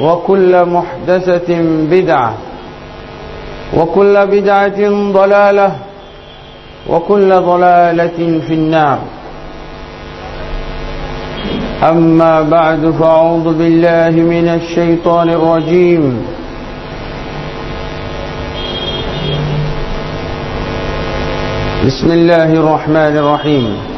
وكل محدثة بدعة وكل بدعة ضلالة وكل ضلالة في النار. أما بعد فأعوذ بالله من الشيطان الرجيم. بسم الله الرحمن الرحيم.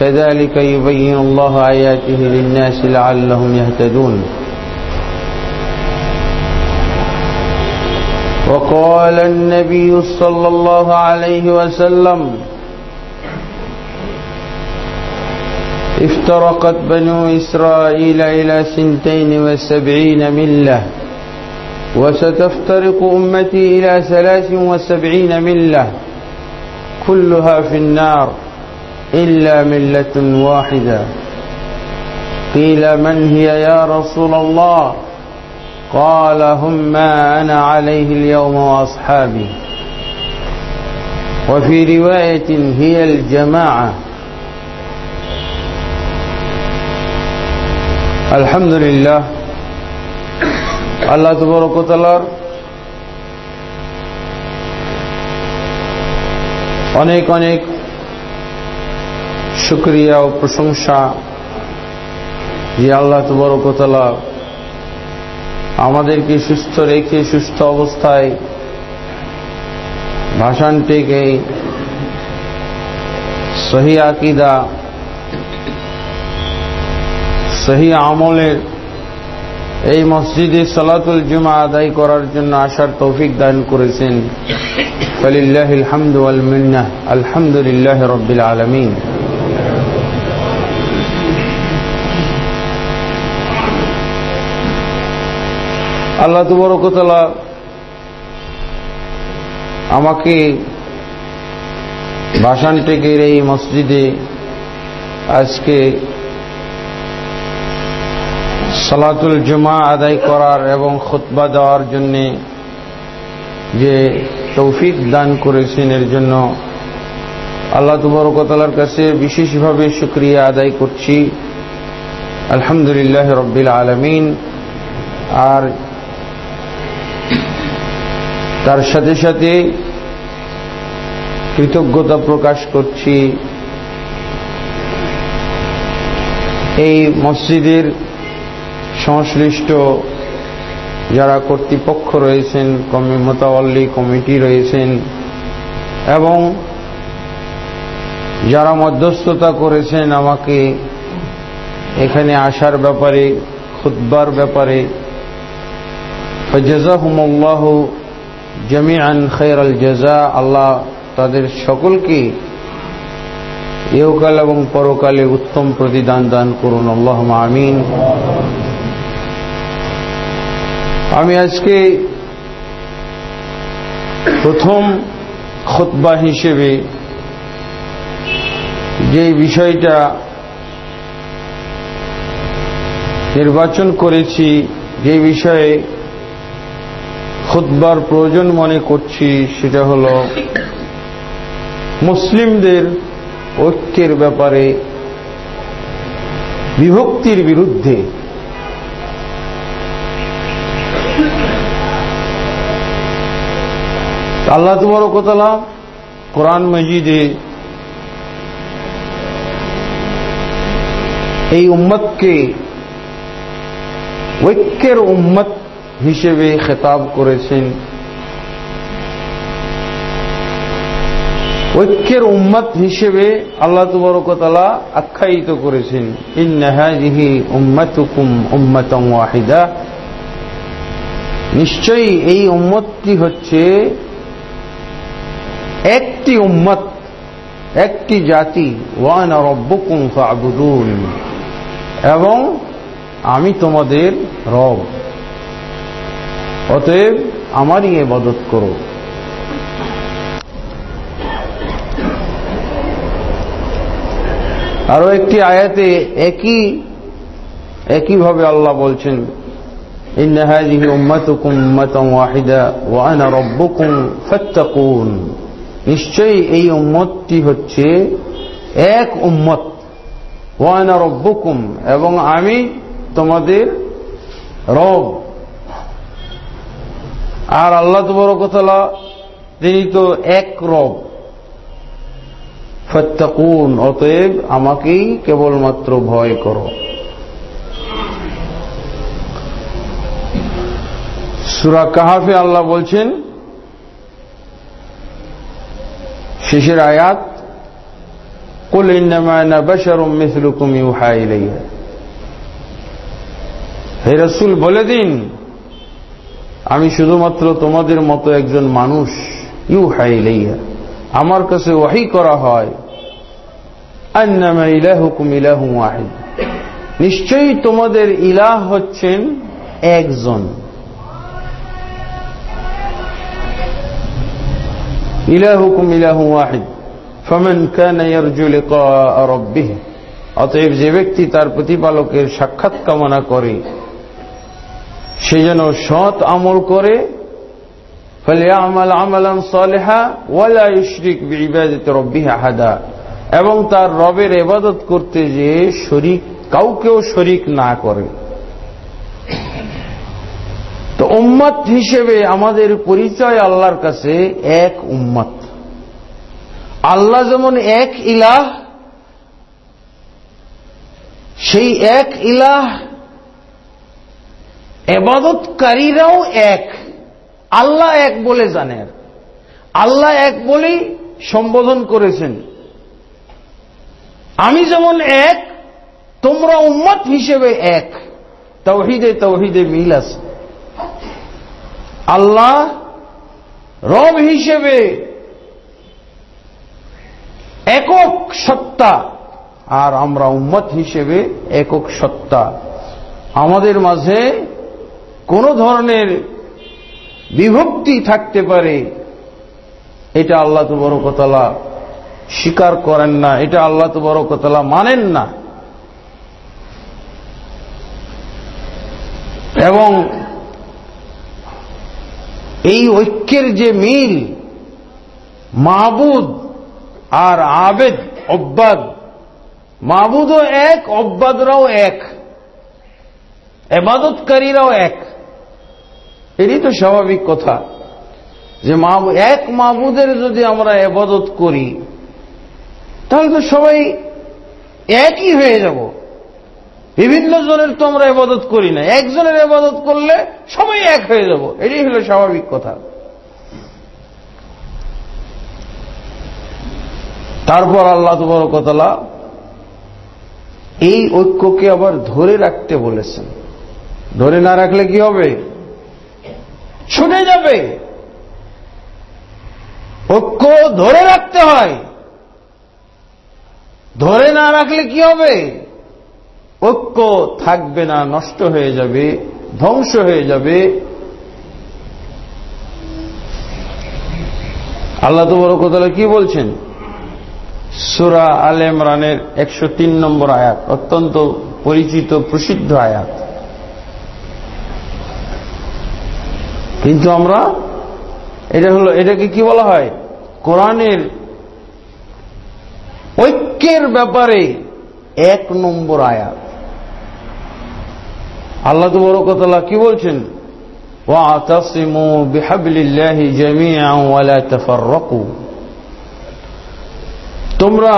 كذلك يبين الله آياته للناس لعلهم يهتدون. وقال النبي صلى الله عليه وسلم افترقت بنو إسرائيل إلى سنتين وسبعين ملة وستفترق أمتي إلى ثلاث وسبعين ملة كلها في النار. إلا ملة واحدة قيل من هي يا رسول الله قال هم ما أنا عليه اليوم وأصحابي وفي رواية هي الجماعة আলহামদুলিল্লাহ আল্লাহ তবরকতলার অনেক অনেক শুক্রিয়া ও প্রশংসা যে আল্লাহ তবরকতলা আমাদেরকে সুস্থ রেখে সুস্থ অবস্থায় ভাষণটিকে সহি আকিদা, সহি আমলের এই মসজিদে সলাতুল জুমা আদায় করার জন্য আসার তৌফিক দান করেছেন। ফলিল্লাহ আলহামদু আলমিন্না আলহামদুলিল্লাহ রব্বিল আলমিন। আল্লাহ তুবরকতলা আমাকে ভাষণ টেকের এই মসজিদে আজকে সালাতুল জুমা আদায় করার এবং খুতবা দেওয়ার জন্য যে তৌফিক দান করেছেন, এর জন্য আল্লাহ তুবরকতলার কাছে বিশেষভাবে শুক্রিয়া আদায় করছি। আলহামদুলিল্লাহ রব্বিল আলমিন। আর তার সাথে সাথে কৃতজ্ঞতা প্রকাশ করছি। এই মসজিদের সংশ্লিষ্ট যারা কর্তৃপক্ষ রয়েছেন, কমি মোতাবল্লি কমিটি রয়েছেন, এবং যারা মধ্যস্থতা করেছেন আমাকে এখানে আসার ব্যাপারে খুদ্বার ব্যাপারে জাজাহুমুল্লাহ জামিআন খৈর আল জাজা আল্লাহ তাদের সকলকে ইহকাল এবং পরকালে উত্তম প্রতিদান দান করুন আল্লাহ আমিন। আমি আজকে প্রথম খোতবা হিসেবে যে বিষয়টা নির্বাচন করেছি, যে বিষয়ে খুতবার প্রয়োজন মনে করছি, সেটা হল মুসলিমদের ঐক্যের ব্যাপারে বিভক্তির বিরুদ্ধে। আল্লাহ তবরকতলা কোরআন মজিদে এই উম্মতকে, ঐক্যের উম্মত হিসেবে খেতাব করেছেন। ঐক্যের উম্মত হিসেবে আল্লাহ তুবরকতলা আখ্যায়িত করেছেন ইন্নাহাজিহি উম্মতুকুম উম্মতং ওয়াহিদা। নিশ্চয়ই এই উম্মতটি হচ্ছে একটি উম্মত, একটি জাতি ওয়ান রব্বকুম ফাবুদুন। এবং আমি তোমাদের রব। অতএব আমারই এবাদত করো আরো একটি আয়াতে একই একইভাবে আল্লাহ বলছেন إن هذه أمتكم أمة واحدة وأنا ربكم فاتقون নিশ্চয়ই এই উম্মতটি হচ্ছে এক উম্মত ওয়ানা রব্বুকুম এবং আমি তোমাদের রব আর আল্লাহ তো তবরকতলা তিনি তো এক রব। ফত্তাকুন, অতএব আমাকেই কেবলমাত্র ভয় করো। সুরা কাহাফে আল্লাহ বলছেন, শেষের আয়াত, কুল আনা বাশারুম মিসলুকুম ইউহা ইলাইয়া হে রাসূল, বলে দিন আমি শুধুমাত্র তোমাদের মতো একজন মানুষ। ইউহা ইলাইয়া আমার কাছে ওয়াহি করা হয়। ইলাহুকুম ইলাহু ওয়াহিদ। নিশ্চয়ই তোমাদের ইলাহ হচ্ছেন একজন। ইলাহুকুম ইলাহু ওয়াহিদ। ফমান অতএব যে ব্যক্তি তার প্রতিপালকের সাক্ষাৎ কামনা করে সে যেন সৎ আমল করে। ফলে এবং তার রবের এবাদত করতে যে শরিক, কাউকেও শরিক না করে। তো উম্মত হিসেবে আমাদের পরিচয় আল্লাহর কাছে এক উম্মত। আল্লাহ যেমন এক ইলাহ, সেই এক ইলাহ এবাদতকারীরাও এক। আল্লাহ এক বলে জানেন। আল্লাহ এক বলেই সম্বোধন করেছেন। আমি যেমন এক, তোমরা উম্মত হিসেবে এক। তৌহিদে তৌহিদে মিল আছে। আল্লাহ রব হিসেবে একক সত্তা, আর আমরা উম্মত হিসেবে একক সত্তা। আমাদের মাঝে কোন ধরনের বিভক্তি থাকতে পারে, এটা আল্লাহ তো বড় কথালা স্বীকার করেন না, এটা আল্লাহ তো বড় কথালা মানেন না। এবং এই ঐক্যের যে মিল মাহবুদ আর আবেদ, অব্বাদ মাহবুদও এক, অব্বাদরাও এক, এবাদতকারীরাও এক। এরই তো স্বাভাবিক কথা যে এক মাহবুদের যদি আমরা এবাদত করি, তাহলে তো সবাই একই হয়ে যাব। বিভিন্ন জনের তো আমরা এবাদত করি না। একজনের এবাদত করলে সবাই এক হয়ে যাব। এটাই হলো স্বাভাবিক কথা। তারপর আল্লাহ তবরকতলা এই ঐক্যকে আবার ধরে রাখতে বলেছেন। ধরে না রাখলে কি হবে? ছুটে যাবে। ঐক্য ধরে রাখতে হয়। ধরে না রাখলে কি হবে? ঐক্য থাকবে না, নষ্ট হয়ে যাবে, ধ্বংস হয়ে যাবে। আল্লাহ তো বড় কথা কি বলছেন? সুরা আল ইমরানের একশো তিন নম্বর আয়াত, অত্যন্ত পরিচিত, প্রসিদ্ধ আয়াত। কিন্তু আমরা এটা হলো এটাকে কি বলা হয় কোরআনের ঐক্যের ব্যাপারে এক নম্বর আয়াত আল্লাহ তো বড় কথা কি বলছেন واعتصموا بحبل الله جميعا ولا تفرقوا তোমরা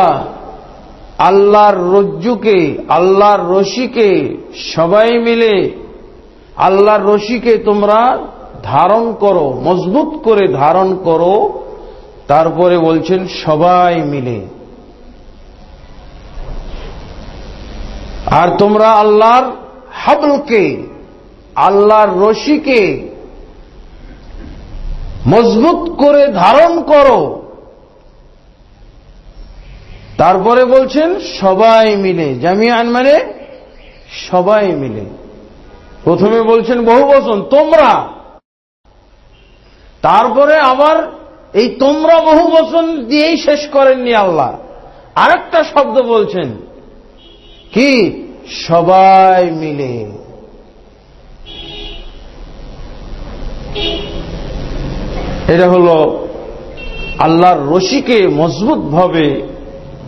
আল্লাহর রজ্জুকে আল্লাহর রশিকে সবাই মিলে আল্লাহর রশিকে তোমরা ধারণ করো, মজবুত করে ধারণ করো। তারপরে বলছেন, সবাই মিলে। আর তোমরা আল্লাহর হাবলকে, আল্লাহর রশিকে মজবুত করে ধারণ করো। তারপরে বলছেন, সবাই মিলে। জামিয়ান মানে সবাই মিলে। প্রথমে বলছেন বহু বচন তোমরা তারপরে আবার এই তোমরা বহু বচন দিয়েই শেষ করেননি আল্লাহ। আরেকটা শব্দ বলছেন, কি? সবাই মিলে। এটা হল আল্লাহর রশিকে মজবুতভাবে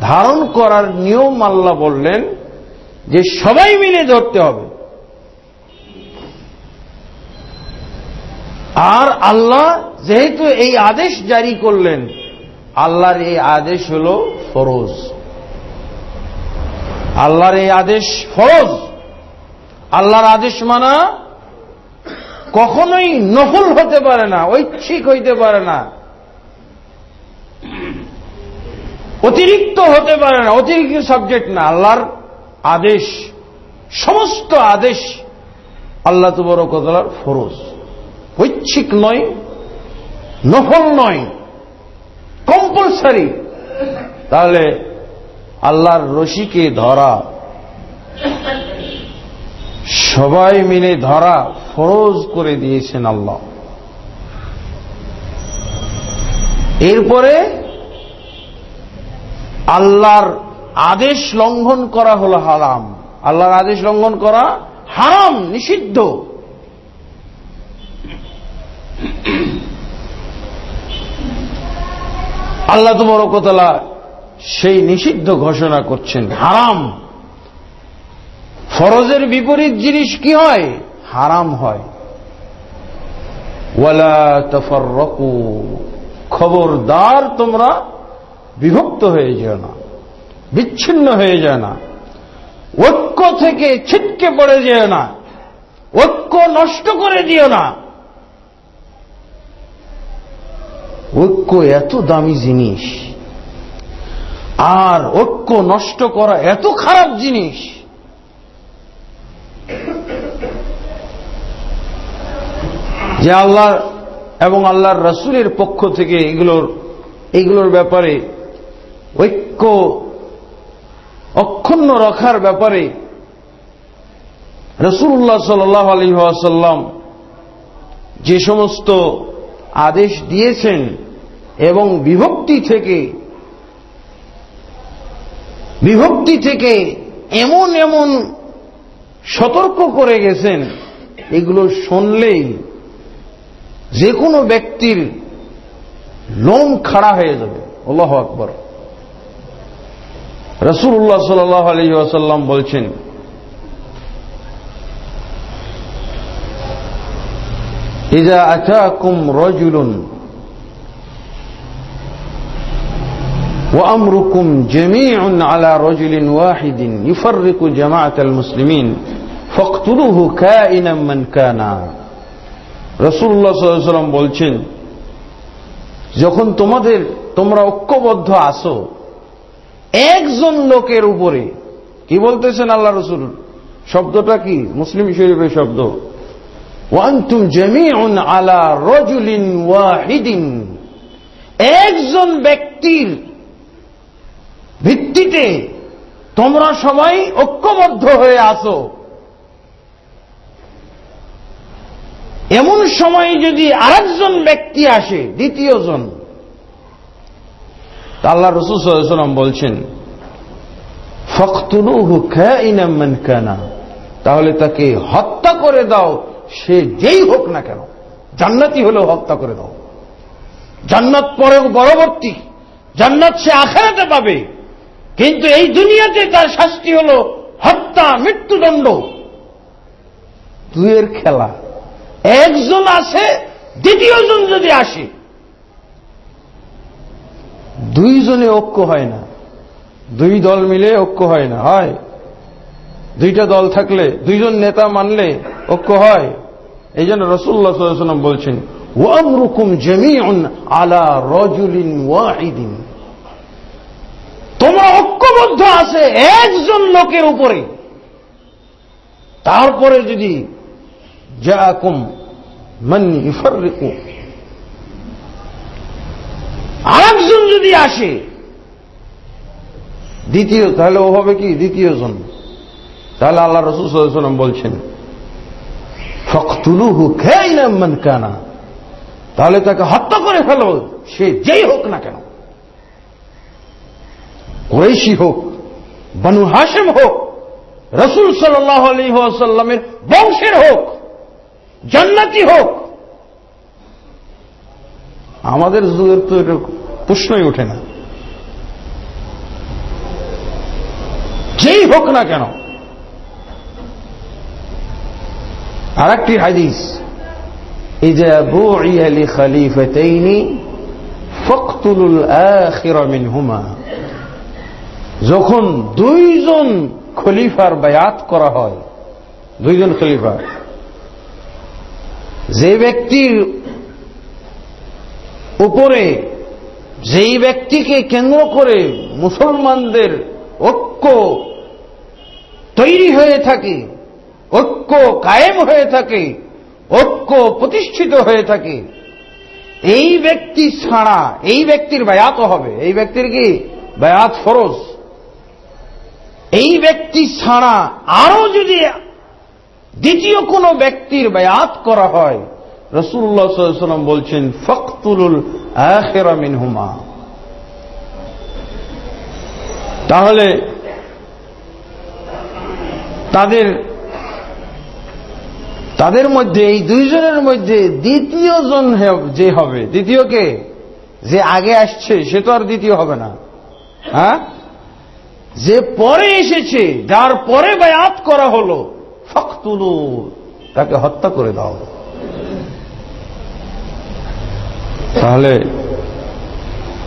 ধারণ করার নিয়ম আল্লাহ বললেন যে সবাই মিলে ধরতে হবে। আর আল্লাহ যেহেতু এই আদেশ জারি করলেন, আল্লাহর এই আদেশ হল ফরজ। আল্লাহর এই আদেশ ফরজ। আল্লাহর আদেশ মানা কখনোই নফল হতে পারে না, ঐচ্ছিক হইতে পারে না, অতিরিক্ত হতে পারে না, অতিরিক্ত সাবজেক্ট না। আল্লাহর আদেশ, সমস্ত আদেশ আল্লাহ তুবরকতলার ফরজ। ঐচ্ছিক নয় নফল নয় কম্পালসারি তাহলে আল্লাহর রশিকে ধরা, সবাই মিলে ধরা ফরজ করে দিয়েছেন আল্লাহ। এরপরে আল্লাহর আদেশ লঙ্ঘন করা হলো হারাম। আল্লাহর আদেশ লঙ্ঘন করা হারাম, নিষিদ্ধ। আল্লাহ তুবরকতলা সেই নিষিদ্ধ ঘোষণা করছেন। হারাম। ফরজের বিপরীত জিনিস কি হয়? হারাম হয়। ওয়ালা তফরকু খবরদার তোমরা বিভক্ত হয়ে যেও না। বিচ্ছিন্ন হয়ে যায় না। ঐক্য থেকে ছিটকে পড়ে যেও না। ঐক্য নষ্ট করে দিও না। ঐক্য এত দামি জিনিস। আর ঐক্য নষ্ট করা এত খারাপ জিনিস। যে আল্লাহ এবং আল্লাহর রসুলের পক্ষ থেকে এগুলোর এগুলোর ব্যাপারে ঐক্য অক্ষুণ্ণ রাখার ব্যাপারে রসুল্লাহ সাল্লাহ আলী আসাল্লাম যে সমস্ত আদেশ দিয়েছেন এবং বিভক্তি থেকে বিভক্তি থেকে এমন এমন সতর্ক করে গেছেন, এগুলো শুনলেই যে কোনো ব্যক্তির লোম খাড়া হয়ে যাবে। আল্লাহ আকবর। রসুল্লাহ সাল্লাহ আলী ওয়াসাল্লাম বলছেন, ইজা আতাকুম রজুলুন وأمركم جميع على رجل واحد يفرق جماعة المسلمين فاقتلوه كائنا من كان রসুল্লাহ সাল্লাম বলছেন যখন তোমাদের তোমরা ঐক্যবদ্ধ আসো একজন লোকের উপরে কি বলতেছেন আল্লাহ রসুল শব্দটা কি মুসলিম শরীফের শব্দ ওয়ান্তুম জমিউন আলা রজুলিন ওয়াহিদিন একজন ব্যক্তির ভিত্তিতে তোমরা সবাই ঐক্যবদ্ধ হয়ে আসো এমন সময় যদি আরেকজন ব্যক্তি আসে দ্বিতীয় জন আল্লাহ রসুল বলছেন ফখতুলুহু খাইনামান কানা। তাহলে তাকে হত্যা করে দাও, সে যেই হোক না কেন। জান্নাতি হলেও হত্যা করে দাও। জান্নাত পরে পরবর্তী। জান্নাত সে আখেরাতে পাবে। কিন্তু এই দুনিয়াতে তার শাস্তি হল হত্যা মৃত্যুদণ্ড। দুয়ের খেলা। একজন আসে দ্বিতীয়জন যদি আসে। দুইজনে ঐক্য হয় না। দুই দল মিলে ঐক্য হয় না হয়। দুইটা দল থাকলে দুইজন নেতা মানলে ঐক্য হয়। এই জন্য রসুল্লাহ সাল্লাম বলছেন ওয়ামরুকুম জমিউন আলা রজুলিন ওয়াহিদিন তোমরা ঐক্যবদ্ধ আছে একজন লোকের উপরে। তারপরে যদি জাকুম মান ইফাররিকু। আরেকজন যদি আসে, দ্বিতীয়, তাহলে ও হবে কি? দ্বিতীয় জন তাহলে আল্লাহ রসুল সাল্লাম বলছেন ফখতুলুহু খেয়াইনামান কানা। তাহলে তাকে হত্যা করে ফেলো, সে যেই হোক না কেন। কোরেশি হোক, বানু হাসেম হোক, রসুল সাল্লাহ আলী আসাল্লামের বংশের হোক, জান্নাতি হোক, আমাদের যুগের তো এটা প্রশ্নই ওঠে না। যেই হোক না কেন। আর একটি হাদিস ইজাবুইয়া লি খলিফাতাইনি ফাকতুলুল আখিরা হুমা যখন দুইজন খলিফার বায়াত করা হয়, দুইজন খলিফার যে ব্যক্তির উপরে যেই ব্যক্তিকে কেন্দ্র করে মুসলমানদের ঐক্য তৈরি হয়ে থাকে, ঐক্য কায়েম হয়ে থাকে, ঐক্য প্রতিষ্ঠিত হয়ে থাকে, এই ব্যক্তি ছাড়া, এই ব্যক্তির বায়াত হবে। এই ব্যক্তির কি? বায়াত ফরজ। এই ব্যক্তি ছাড়া আরও যদি দ্বিতীয় কোন ব্যক্তির বায়াত করা হয় রসুল্লাহ সাল্লাম বলছেন ফখতুল মিনহুমা। তাহলে তাদের তাদের মধ্যে, এই দুইজনের মধ্যে দ্বিতীয় জন যে হবে দ্বিতীয়কে যে আগে আসছে, সে তো আর দ্বিতীয় হবে না। হ্যাঁ? যে পরে এসেছে, যার পরে বায়াত করা হলো ফখতুলু তাকে হত্যা করে দাও। তাহলে,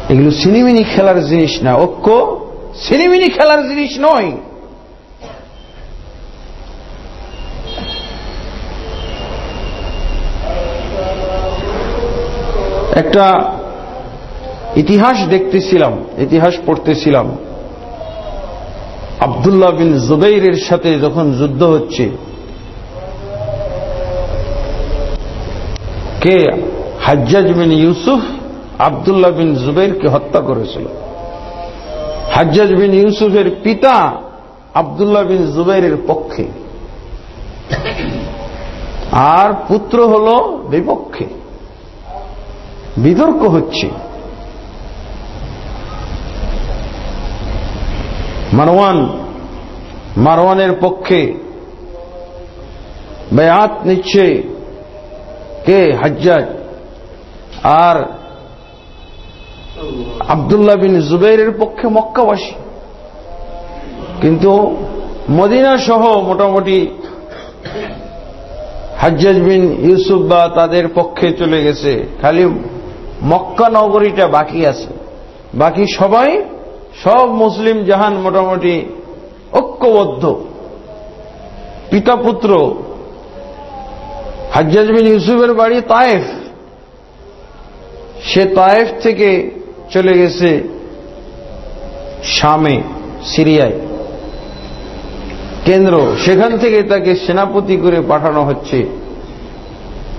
এগুলো সিনেমিনি খেলার জিনিস না, ঐক্য সিনেমিনি খেলার জিনিস নয়। একটা ইতিহাস দেখতেছিলাম, ইতিহাস পড়তেছিলাম। আবদুল্লাহ বিন জুবাইরের সাথে যখন যুদ্ধ হচ্ছে, কে হাজ্জাজ বিন ইউসুফ আবদুল্লাহ বিন জুবাইরকে হত্যা করেছিল? হাজ্জাজ বিন ইউসুফের পিতা আবদুল্লাহ বিন জুবাইরের পক্ষে। আর পুত্র হল বিপক্ষে। বিতর্ক হচ্ছে। মারওয়ান, মারওয়ানের পক্ষে বেয়াত নিচ্ছে কে হাজ্জাজ? আর আবদুল্লাহ বিন জুবেরের পক্ষে মক্কাবাসী। কিন্তু মদিনা সহ মোটামুটি হাজ্জাজ বিন ইউসুফ বা তাদের পক্ষে চলে গেছে। খালি মক্কা নগরীটা বাকি আছে। বাকি সবাই সব মুসলিম জাহান মোটামুটি ঐক্যবদ্ধ। পিতা পুত্র হাজ্জাজ ইউসুফের বাড়ি তায়েফ। সে তায়েফ থেকে চলে গেছে শামে, সিরিয়ায়। কেন্দ্র, সেখান থেকে তাকে সেনাপতি করে পাঠানো হচ্ছে।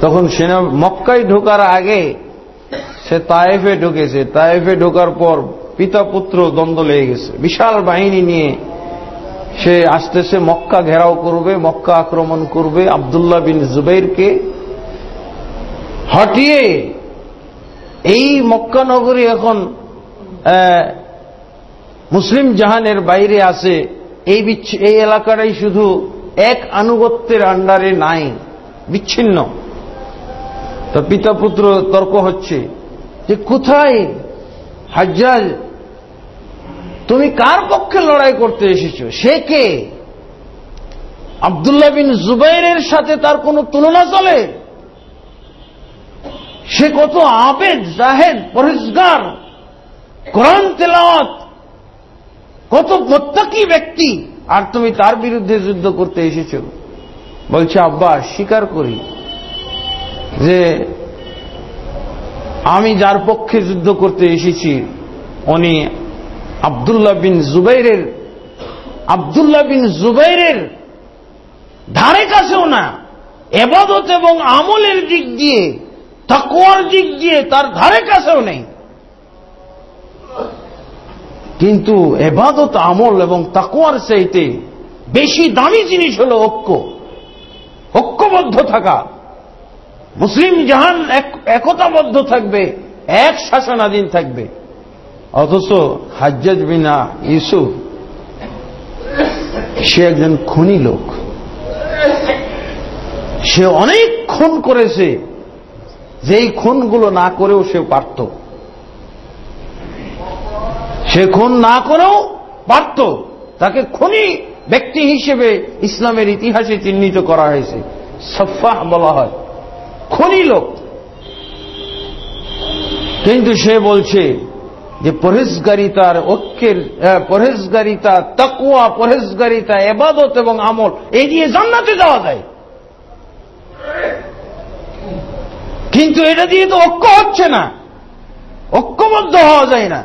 তখন সেনা মক্কায় ঢোকার আগে সে তায়েফে ঢুকেছে। তায়েফে ঢোকার পর পিতা পুত্র দ্বন্দ্ব লেগে গেছে। বিশাল বাহিনী নিয়ে সে আসতেছে, মক্কা ঘেরাও করবে, মক্কা আক্রমণ করবে। আবদুল্লাহ বিন জুবাইরকে হটিয়ে এই মক্কা নগরী এখন মুসলিম জাহানের বাইরে আছে। এই এই এলাকাটাই শুধু এক আনুগত্যের আন্ডারে নাই, বিচ্ছিন্ন। তো পিতা পুত্র তর্ক হচ্ছে যে কোথায় হাজ্জাজ তুমি কার পক্ষে লড়াই করতে এসেছ? সে কে? আবদুল্লাহ বিন জুবাইরের সাথে তার কোনো তুলনা চলে? সে কত আবেদ, জাহেদ পরিষ্কার কোরআন তেলাওয়াত, কত মোত্তাকি ব্যক্তি, আর তুমি তার বিরুদ্ধে যুদ্ধ করতে এসেছ? বলছে, আব্বা, স্বীকার করি যে আমি যার পক্ষে যুদ্ধ করতে এসেছি, উনি আবদুল্লাহ বিন জুবাইরের, আবদুল্লাহ বিন জুবাইরের ধারে কাছেও না। এবাদত এবং আমলের দিক দিয়ে তাকুয়ার দিক দিয়ে তার ধারে কাছেও নেই। কিন্তু এবাদত, আমল এবং তাকুয়ার চাইতে বেশি দামি জিনিস হল ঐক্য। ঐক্যবদ্ধ থাকা। মুসলিম জাহান একতাবদ্ধ থাকবে, এক শাসনাধীন থাকবে। অথচ হাজ্জাজ বিনা ইউসুফ, সে একজন খুনি লোক। সে অনেক খুন করেছে। যেই খুনগুলো না করেও সে পারত। সে খুন না করেও পারত। তাকে খুনি ব্যক্তি হিসেবে ইসলামের ইতিহাসে চিহ্নিত করা হয়েছে। সফাহ বলা হয়। খুনি লোক। কিন্তু সে বলছে যে পরেশগারিতার ঐক্যের পরেশগারিতা তাকুয়া পরেশগারিতা এবাদত এবং আমল, এই দিয়ে জান্নাতে যাওয়া যায়। কিন্তু এটা দিয়ে তো ঐক্য হচ্ছে না। ঐক্যবদ্ধ হওয়া যায় না।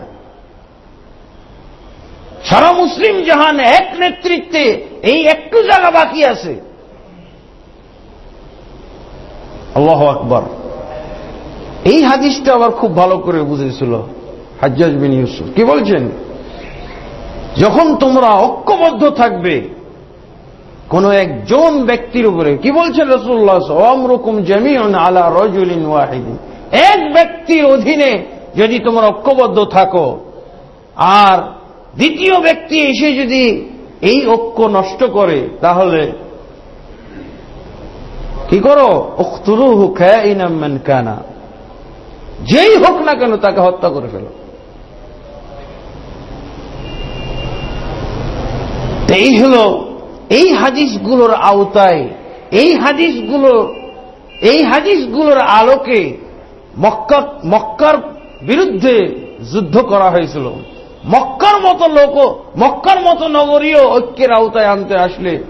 সারা মুসলিম জাহান এক নেতৃত্বে এই একটু জায়গা বাকি আছে। আল্লাহ আকবর। এই হাদিসটা আবার খুব ভালো করে বুঝেছিল। হাজ্জাজ বিন ইউসুফ। কি বলছেন? যখন তোমরা ঐক্যবদ্ধ থাকবে, কোন একজন ব্যক্তির উপরে, কি বলছেন রসুল্লাহ অমরকম জমিউন আলা রজুলিন ওয়াহিদিন। এক ব্যক্তির অধীনে যদি তোমরা ঐক্যবদ্ধ থাকো, আর দ্বিতীয় ব্যক্তি এসে যদি এই ঐক্য নষ্ট করে, তাহলে কি করো? উখতুরুহু খাইনাম কানা। যেই হোক না কেন তাকে হত্যা করে ফেলো। এই হল এই হাদিসগুলোর আওতায়, এই হাদিসগুলো এই হাদিসগুলোর আলোকে মক্কা, মক্কার বিরুদ্ধে যুদ্ধ করা হয়েছিল। মক্কার মতো লোক, মক্কার মতো নগরীয় ঐক্যের আওতায় আনতে আসলে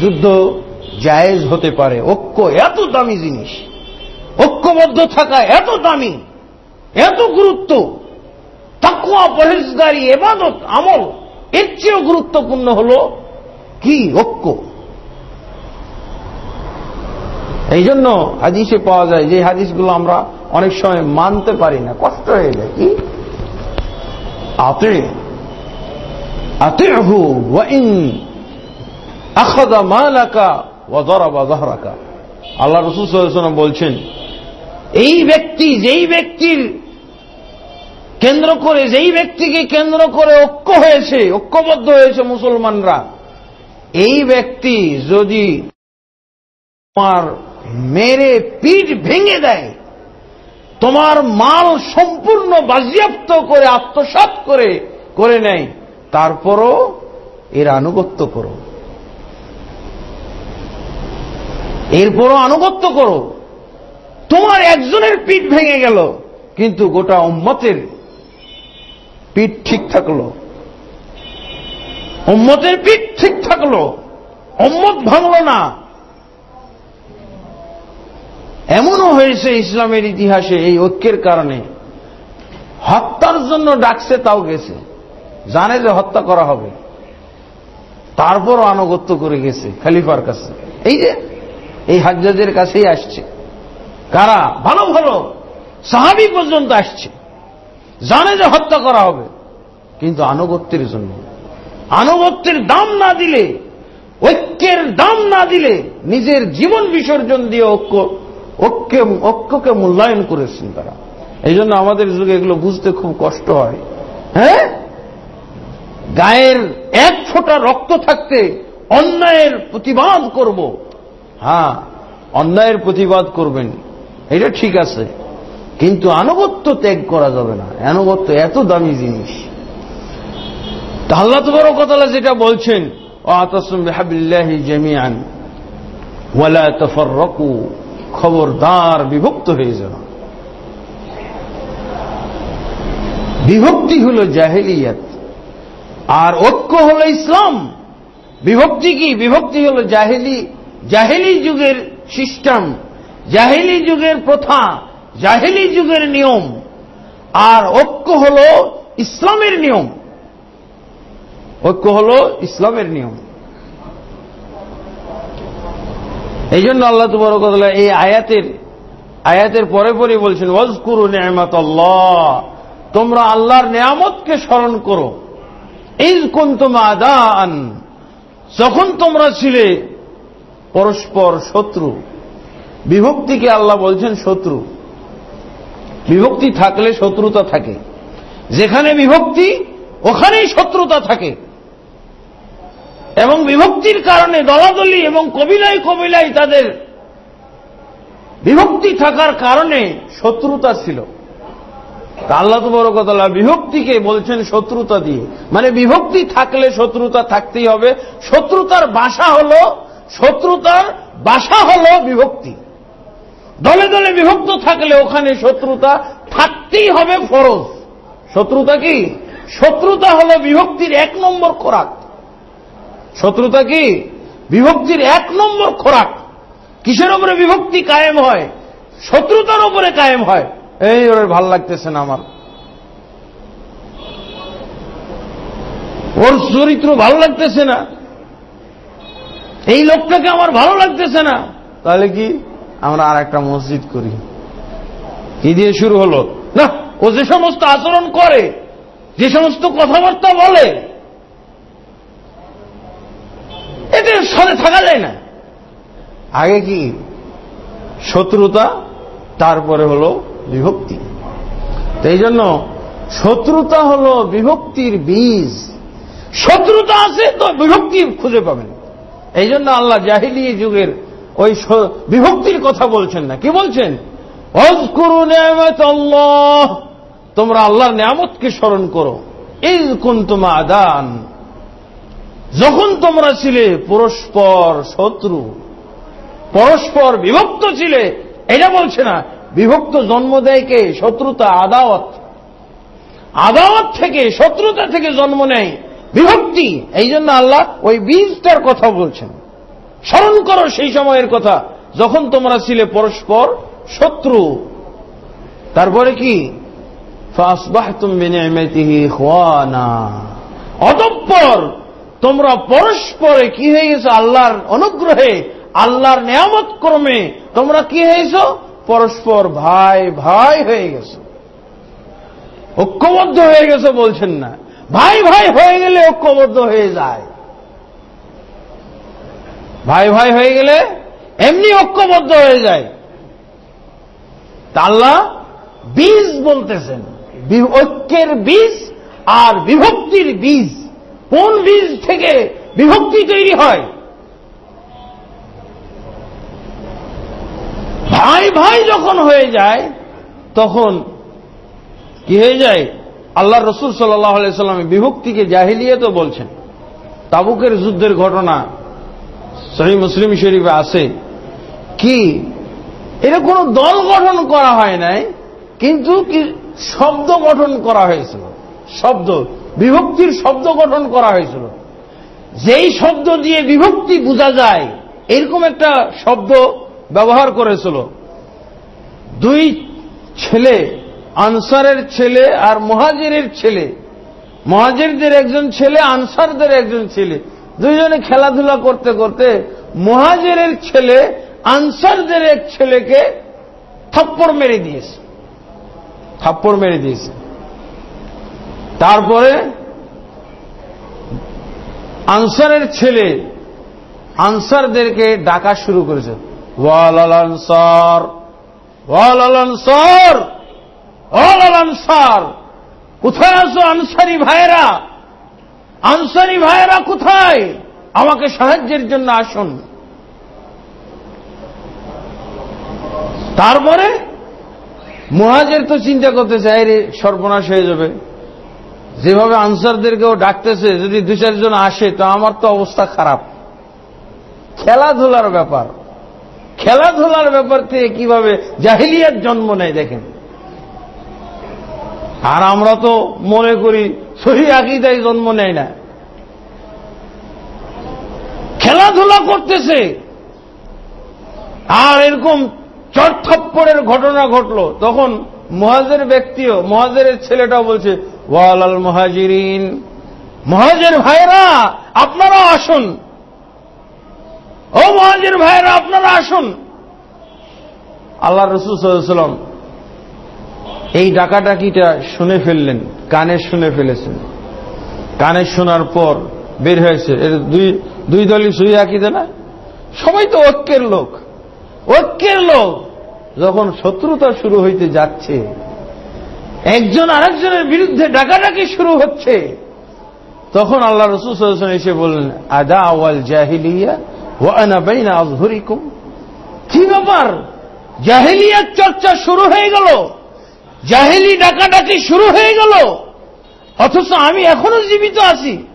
যুদ্ধ জায়েজ হতে পারে। ঐক্য এত দামি জিনিস, ঐক্যবদ্ধ থাকা এত দামি, এত গুরুত্ব, তাকুয়া পরেশগারি এবাদত, আমল এর চেয়েও গুরুত্বপূর্ণ হল কি? ঐক্য। এই জন্য হাদিসে পাওয়া যায়, যে হাদিসগুলো আমরা অনেক সময় মানতে পারি না। কষ্ট হয়ে যায়। কি? আতে আল্লাহ রসুল বলছেন, এই ব্যক্তি, যেই ব্যক্তির কেন্দ্র করে, যেই ব্যক্তিকে কেন্দ্র করে ঐক্য হয়েছে, ঐক্যবদ্ধ হয়েছে মুসলমানরা, এই ব্যক্তি যদি তোমার মেরে পিঠ ভেঙে দেয়, তোমার মাল সম্পূর্ণ বাজেয়াপ্ত করে আত্মসাত করে করে নেয়, তারপরও এর আনুগত্য করো। এরপরও আনুগত্য করো। তোমার একজনের পিঠ ভেঙে গেল, কিন্তু গোটা উম্মতের পিঠ ঠিক থাকল। উম্মতের পিঠ ঠিক থাকল। উম্মত ভাঙল না। এমনও হয়েছে ইসলামের ইতিহাসে এই ঐক্যের কারণে। হত্যার জন্য ডাকছে, তাও গেছে। জানে যে হত্যা করা হবে। তারপরও আনুগত্য করে গেছে খালিফার কাছে। এই যে, এই হাজ্জাজের কাছেই আসছে। কারা? ভালো ভালো। সাহাবি পর্যন্ত আসছে। জানে যে হত্যা করা হবে। কিন্তু আনুগত্যের জন্য। আনুগত্যের দাম না দিলে, ঐক্যের দাম না দিলে নিজের জীবন বিসর্জন দিয়ে ঐক্য ঐক্য, ঐক্যকে মূল্যায়ন করেছেন তারা। এই জন্য আমাদের যুগে এগুলো বুঝতে খুব কষ্ট হয়। হ্যাঁ? গায়ের এক ফোঁটা রক্ত থাকতে অন্যায়ের প্রতিবাদ করব। হ্যাঁ অন্যায়ের প্রতিবাদ করবেন। এটা ঠিক আছে। কিন্তু আনুগত্য ত্যাগ করা যাবে না। আনুগত্য এত দামি জিনিস। আল্লাহ তবরকতলা যেটা বলছেন জামিআন ওয়ালা খবরদার বিভক্ত হয়ে যান বিভক্তি হল জাহেলিয়াত, আর ঐক্য হল ইসলাম। বিভক্তি কি? বিভক্তি হল জাহেলি জাহেলি যুগের সিস্টেম, জাহেলি যুগের প্রথা। জাহেলি যুগের নিয়ম। আর ঐক্য হল ইসলামের নিয়ম। ঐক্য হল ইসলামের নিয়ম। এই জন্য আল্লাহ তুবরকতলা এই আয়াতের আয়াতের পরে পরে বলছেন ওয়াজ করু নেয়ামত আল্লাহ তোমরা আল্লাহর নেয়ামতকে স্মরণ করো। ইজ কুন্তুম আদান যখন তোমরা ছিলে পরস্পর শত্রু। বিভক্তিকে আল্লাহ বলছেন শত্রু। বিভক্তি থাকলে শত্রুতা থাকে। যেখানে বিভক্তি, ওখানেই শত্রুতা থাকে। এবং বিভক্তির কারণে দলাদলি এবং কবিলায় কবিলায় তাদের বিভক্তি থাকার কারণে শত্রুতা ছিল। আল্লাহ তো বড় কথা বিভক্তিকে বলছেন শত্রুতা দিয়ে। মানে বিভক্তি থাকলে শত্রুতা থাকতেই হবে। শত্রুতার বাসা হল, শত্রুতার বাসা হল বিভক্তি। দলে দলে বিভক্ত থাকলে ওখানে শত্রুতা থাকতেই হবে ফরজ। শত্রুতা কি? শত্রুতা হল বিভক্তির এক নম্বর খোরাক। শত্রুতা কি? বিভক্তির এক নম্বর খোরাক। কিসের উপরে বিভক্তি কায়েম হয়? শত্রুতার উপরে কায়েম হয়। এই ওর ভালো লাগতেছে না আমার। ওর চরিত্র ভালো লাগতেছে না। এই লোকটাকে আমার ভালো লাগতেছে না। তাহলে কি? আমরা আর একটা মসজিদ করি। কি দিয়ে শুরু হলো? না ও যে সমস্ত আচরণ করে যে সমস্ত কথাবার্তা বলে এদের সাথে থাকা যায় না। আগে কি শত্রুতা তারপরে হলো বিভক্তি? এই জন্য শত্রুতা হল বিভক্তির বীজ। শত্রুতা আছে তো বিভক্তি খুঁজে পাবেন। এই জন্য আল্লাহ জাহিলি যুগের ওই বিভক্তির কথা বলছেন না। কি বলছেন? তোমরা আল্লাহর নিয়ামতকে স্মরণ করো। এই কুন্তমা আদান যখন তোমরা ছিলে পরস্পর শত্রু, পরস্পর বিভক্ত ছিলে, এটা বলছে না, বিভক্ত জন্ম দেয় কে? শত্রুতা, আদাওয়াত। আদাওয়াত থেকে, শত্রুতা থেকে জন্ম নেয় বিভক্তি। এই জন্য আল্লাহ ওই বীজটার কথা বলছেন। স্মরণ করো সেই সময়ের কথা। যখন তোমরা ছিলে পরস্পর শত্রু। তারপরে কি? অতঃপর তোমরা পরস্পরে কি হয়ে গেছো আল্লাহর অনুগ্রহে, আল্লাহর নিয়ামত ক্রমে তোমরা কি হয়েছ? পরস্পর ভাই ভাই হয়ে গেছে। ঐক্যবদ্ধ হয়ে গেছে বলছেন না। ভাই ভাই হয়ে গেলে ঐক্যবদ্ধ হয়ে যায়। ভাই ভাই হয়ে গেলে এমনি ঐক্যবদ্ধ হয়ে যায়। আল্লাহ বীজ বলতেছেন ঐক্যের বীজ আর বিভক্তির বীজ। কোন বীজ থেকে বিভক্তি তৈরি হয়? ভাই ভাই যখন হয়ে যায়, তখন কি হয়ে যায়? আল্লাহ রসুল সাল্লাম বিভক্তিকে জাহিলিয়ে তো বলছেন। তাবুকের যুদ্ধের ঘটনা সহি মুসলিম শরীফে আছে। কি? এটা কোনো দল গঠন করা হয় নাই, কিন্তু কি শব্দ গঠন করা হয়েছিল? শব্দ, বিভক্তির শব্দ গঠন করা হয়েছিল। যেই শব্দ দিয়ে বিভক্তি বোঝা যায়, এরকম একটা শব্দ ব্যবহার করেছিল। দুই ছেলে, আনসারের ছেলে আর মহাজেরের ছেলে। মহাজেরদের একজন ছেলে, আনসারদের একজন ছেলে। দুইজনে খেলাধুলা করতে করতে মহাজেরের ছেলে, আনসারদের এক ছেলেকে থাপ্পড় মেরে দিয়েছে। থাপ্পড় মেরে দিয়েছে। তারপরে আনসারের ছেলে আনসারদেরকে ডাকা শুরু করেছে। ওয়াল আনসার ওয়াল আনসার ওয়াল আনসার, কোথায় আছো আনসারি ভাইয়েরা? আনসারি ভাইয়েরা কোথায়? আমাকে সাহায্যের জন্য আসুন। তারপরে মহাজের তো চিন্তা করতে চাই রে সর্বনাশ হয়ে যাবে। যেভাবে আনসারদেরকেও ডাকতেছে, যদি দু চারজন আসে, তো আমার তো অবস্থা খারাপ। খেলাধুলার ব্যাপার। খেলাধুলার ব্যাপার থেকে কীভাবে জাহিলিয়ার জন্ম নেয় দেখেন। আর আমরা তো মনে করি সহি আকিদায় জন্ম নেয় না। খেলাধুলা করতেছে। আর এরকম চটথপ্পড়ের ঘটনা ঘটলো। তখন মহাজের ব্যক্তিও, মহাজের ছেলেটাও বলছে ওয়াল আল মহাজিরিন। মহাজের ভাইরা আপনারা আসুন। ও মহাজের ভাইরা আপনারা আসুন। আল্লাহ রসুল সাল্লাম এই ডাকাডাকিটা শুনে ফেললেন, কানে শুনে ফেলেছেন। কানে শোনার পর বের হয়েছে। এর দুই দুই দলই সুই আঁকিতে না সবাই তো ঐক্যের লোক। ঐক্যের লোক। যখন শত্রুতা শুরু হইতে যাচ্ছে, একজন আরেকজনের বিরুদ্ধে ডাকাডাকি শুরু হচ্ছে, তখন আল্লাহ রসুল এসে বললেন, আদা আওয়াল জাহিলিয়া ও আনাবাইনা আজহরিকুম? কি ব্যাপার? জাহিলিয়ার চর্চা শুরু হয়ে গেল। জাহেলি ডাকাডাকি শুরু হয়ে গেল। অথচ আমি এখনও জীবিত আছি।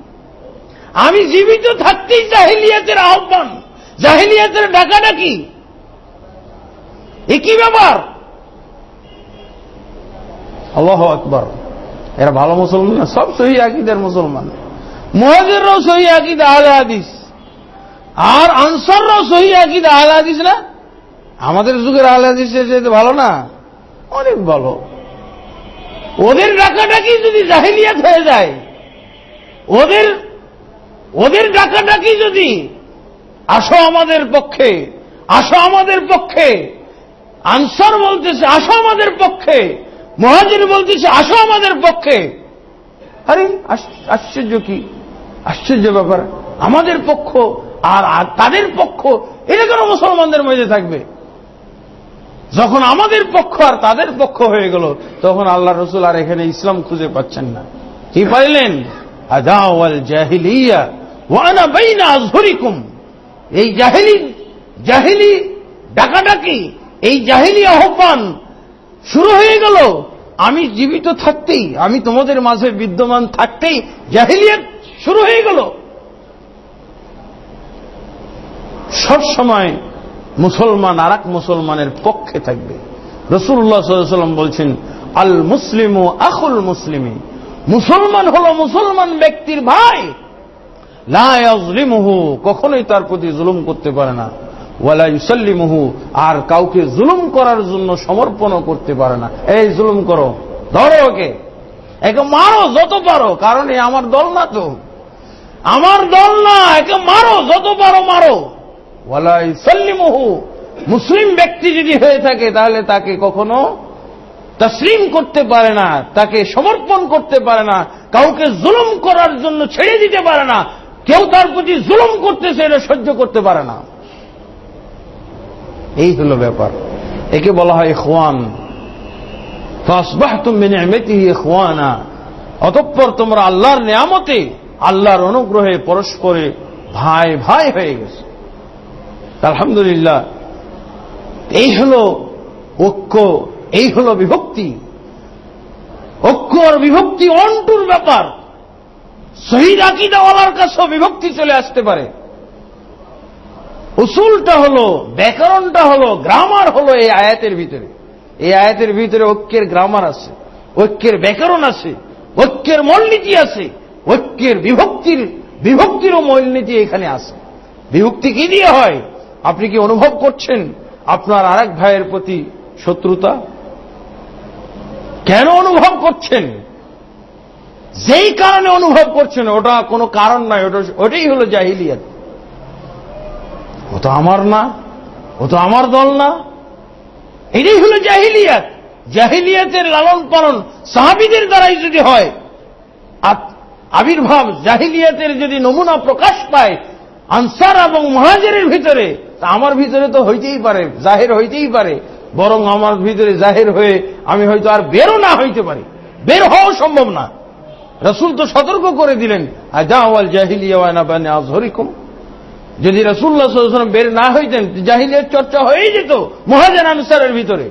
আমি জীবিত থাকতেই জাহিলিয়াতের আহ্বান জাহিলিয়াতের ডাকাডাকি। এ কি ব্যাপার? আল্লাহ আকবর। এরা ভালো মুসলমান না? সব সহি আকিদের মুসলমান। মহাজেররাও সহি আকিদ আহলে হাদিস। আর আনসাররাও সহি আকিদ আহলে হাদিস না? আমাদের যুগের আহলে চাইতে ভালো না? অনেক ভালো। ওদের ডাকাডাকি যদি জাহিলিয়াত হয়ে যায়, ওদের ওদের ডাকাডাকি যদি আসো আমাদের পক্ষে, আসো আমাদের পক্ষে, আনসার বলতেছে আসো আমাদের পক্ষে, মহাজির বলতেছে আসো আমাদের পক্ষে, আরে আশ্চর্য কি? আশ্চর্য ব্যাপার। আমাদের পক্ষ আর তাদের পক্ষ এটা কেন মুসলমানদের মধ্যে থাকবে। যখন আমাদের পক্ষ আর তাদের পক্ষ হয়ে গেল, তখন আল্লাহ রসুল আর এখানে ইসলাম খুঁজে পাচ্ছেন না। কি পাইলেন? আদাওয়াল জাহিলিয়া ওয়ানা বাইনা আজহরিকুম। এই জাহিলি ডাকাডাকি, এই জাহিলি আহ্বান শুরু হয়ে গেল। আমি জীবিত থাকতেই, আমি তোমাদের মাঝে বিদ্যমান থাকতেই জাহিলিয়াত শুরু হয়ে গেল। সব সময় মুসলমান আর মুসলমানের পক্ষে থাকবে। রসুল্লাহ সাল্লাম বলছেন আল মুসলিম ও আখুল মুসলিমি। মুসলমান হল মুসলমান ব্যক্তির ভাই। লাজলিমহু কখনোই তার প্রতি জুলুম করতে পারে না। ওয়ালা আর কাউকে জুলুম করার জন্য সমর্পণও করতে পারে না। এই জুলুম করো, ধরো ওকে। একে মারো যত পারো, কারণ এ আমার দল না তো। আমার দল না, একে মারো যত পারো মারো। ওয়ালা ইউসাল্লিমহু। মুসলিম ব্যক্তি যদি হয়ে থাকে, তাহলে তাকে কখনো তসলিম করতে পারে না, তাকে সমর্পণ করতে পারে না, কাউকে জুলুম করার জন্য ছেড়ে দিতে পারে না, কেউ তার প্রতি জুলুম করতেছে, এটা সহ্য করতে পারে না। এই হল ব্যাপার। একে বলা হয় খোয়ান খোয়ানা অতঃপর তোমরা আল্লাহর নিয়ামতে, আল্লাহর অনুগ্রহে পরস্পরে ভাই ভাই হয়ে গেছে। আলহামদুলিল্লাহ। এই হল ঐক্য, এই হল বিভক্তি। ঐক্য আর বিভক্তি অন্টুর ব্যাপার। শহীদ আকিদাওয়ালার কাছেও বিভক্তি চলে আসতে পারে। উসুলটা হলো, ব্যাকরণটা হলো, গ্রামার হল এই আয়াতের ভিতরে। এই আয়াতের ভিতরে ঐক্যের গ্রামার আছে, ঐক্যের ব্যাকরণ আছে, ঐক্যের মূলনীতি আছে, ঐক্যের বিভক্তির, বিভক্তিরও মূলনীতি এখানে আছে। বিভক্তি কি দিয়ে হয়? আপনি কি অনুভব করছেন আপনার আরেক ভাইয়ের প্রতি শত্রুতা? কেন অনুভব করছেন? যেই কারণে অনুভব করছেন, ওটা কোনো কারণ নয় ওটা ওটাই হলো জাহিলিয়াত। ও তো আমার না, ও তো আমার দল না। এটাই হলো জাহিলিয়াত। জাহিলিয়াতের লালন পালন সাহাবিদের দ্বারাই যদি হয় আবির্ভাব জাহিলিয়াতের যদি নমুনা প্রকাশ পায় আনসার এবং মহাজের ভিতরে, তা আমার ভিতরে তো হইতেই পারে, জাহের হইতেই পারে, বরং আমার ভিতরে জাহের হয়ে আমি হয়তো আর বেরো না হইতে পারি। বের হওয়া সম্ভব না। রসুল তো সতর্ক করে দিলেন আজাওয়াল জাহিলিয়া আজহরিকুম। যদি রসুল্লাহ বের না হইতেন, জাহিলিয়ার চর্চা হয়ে যেত মহাজান আনসারের ভিতরে।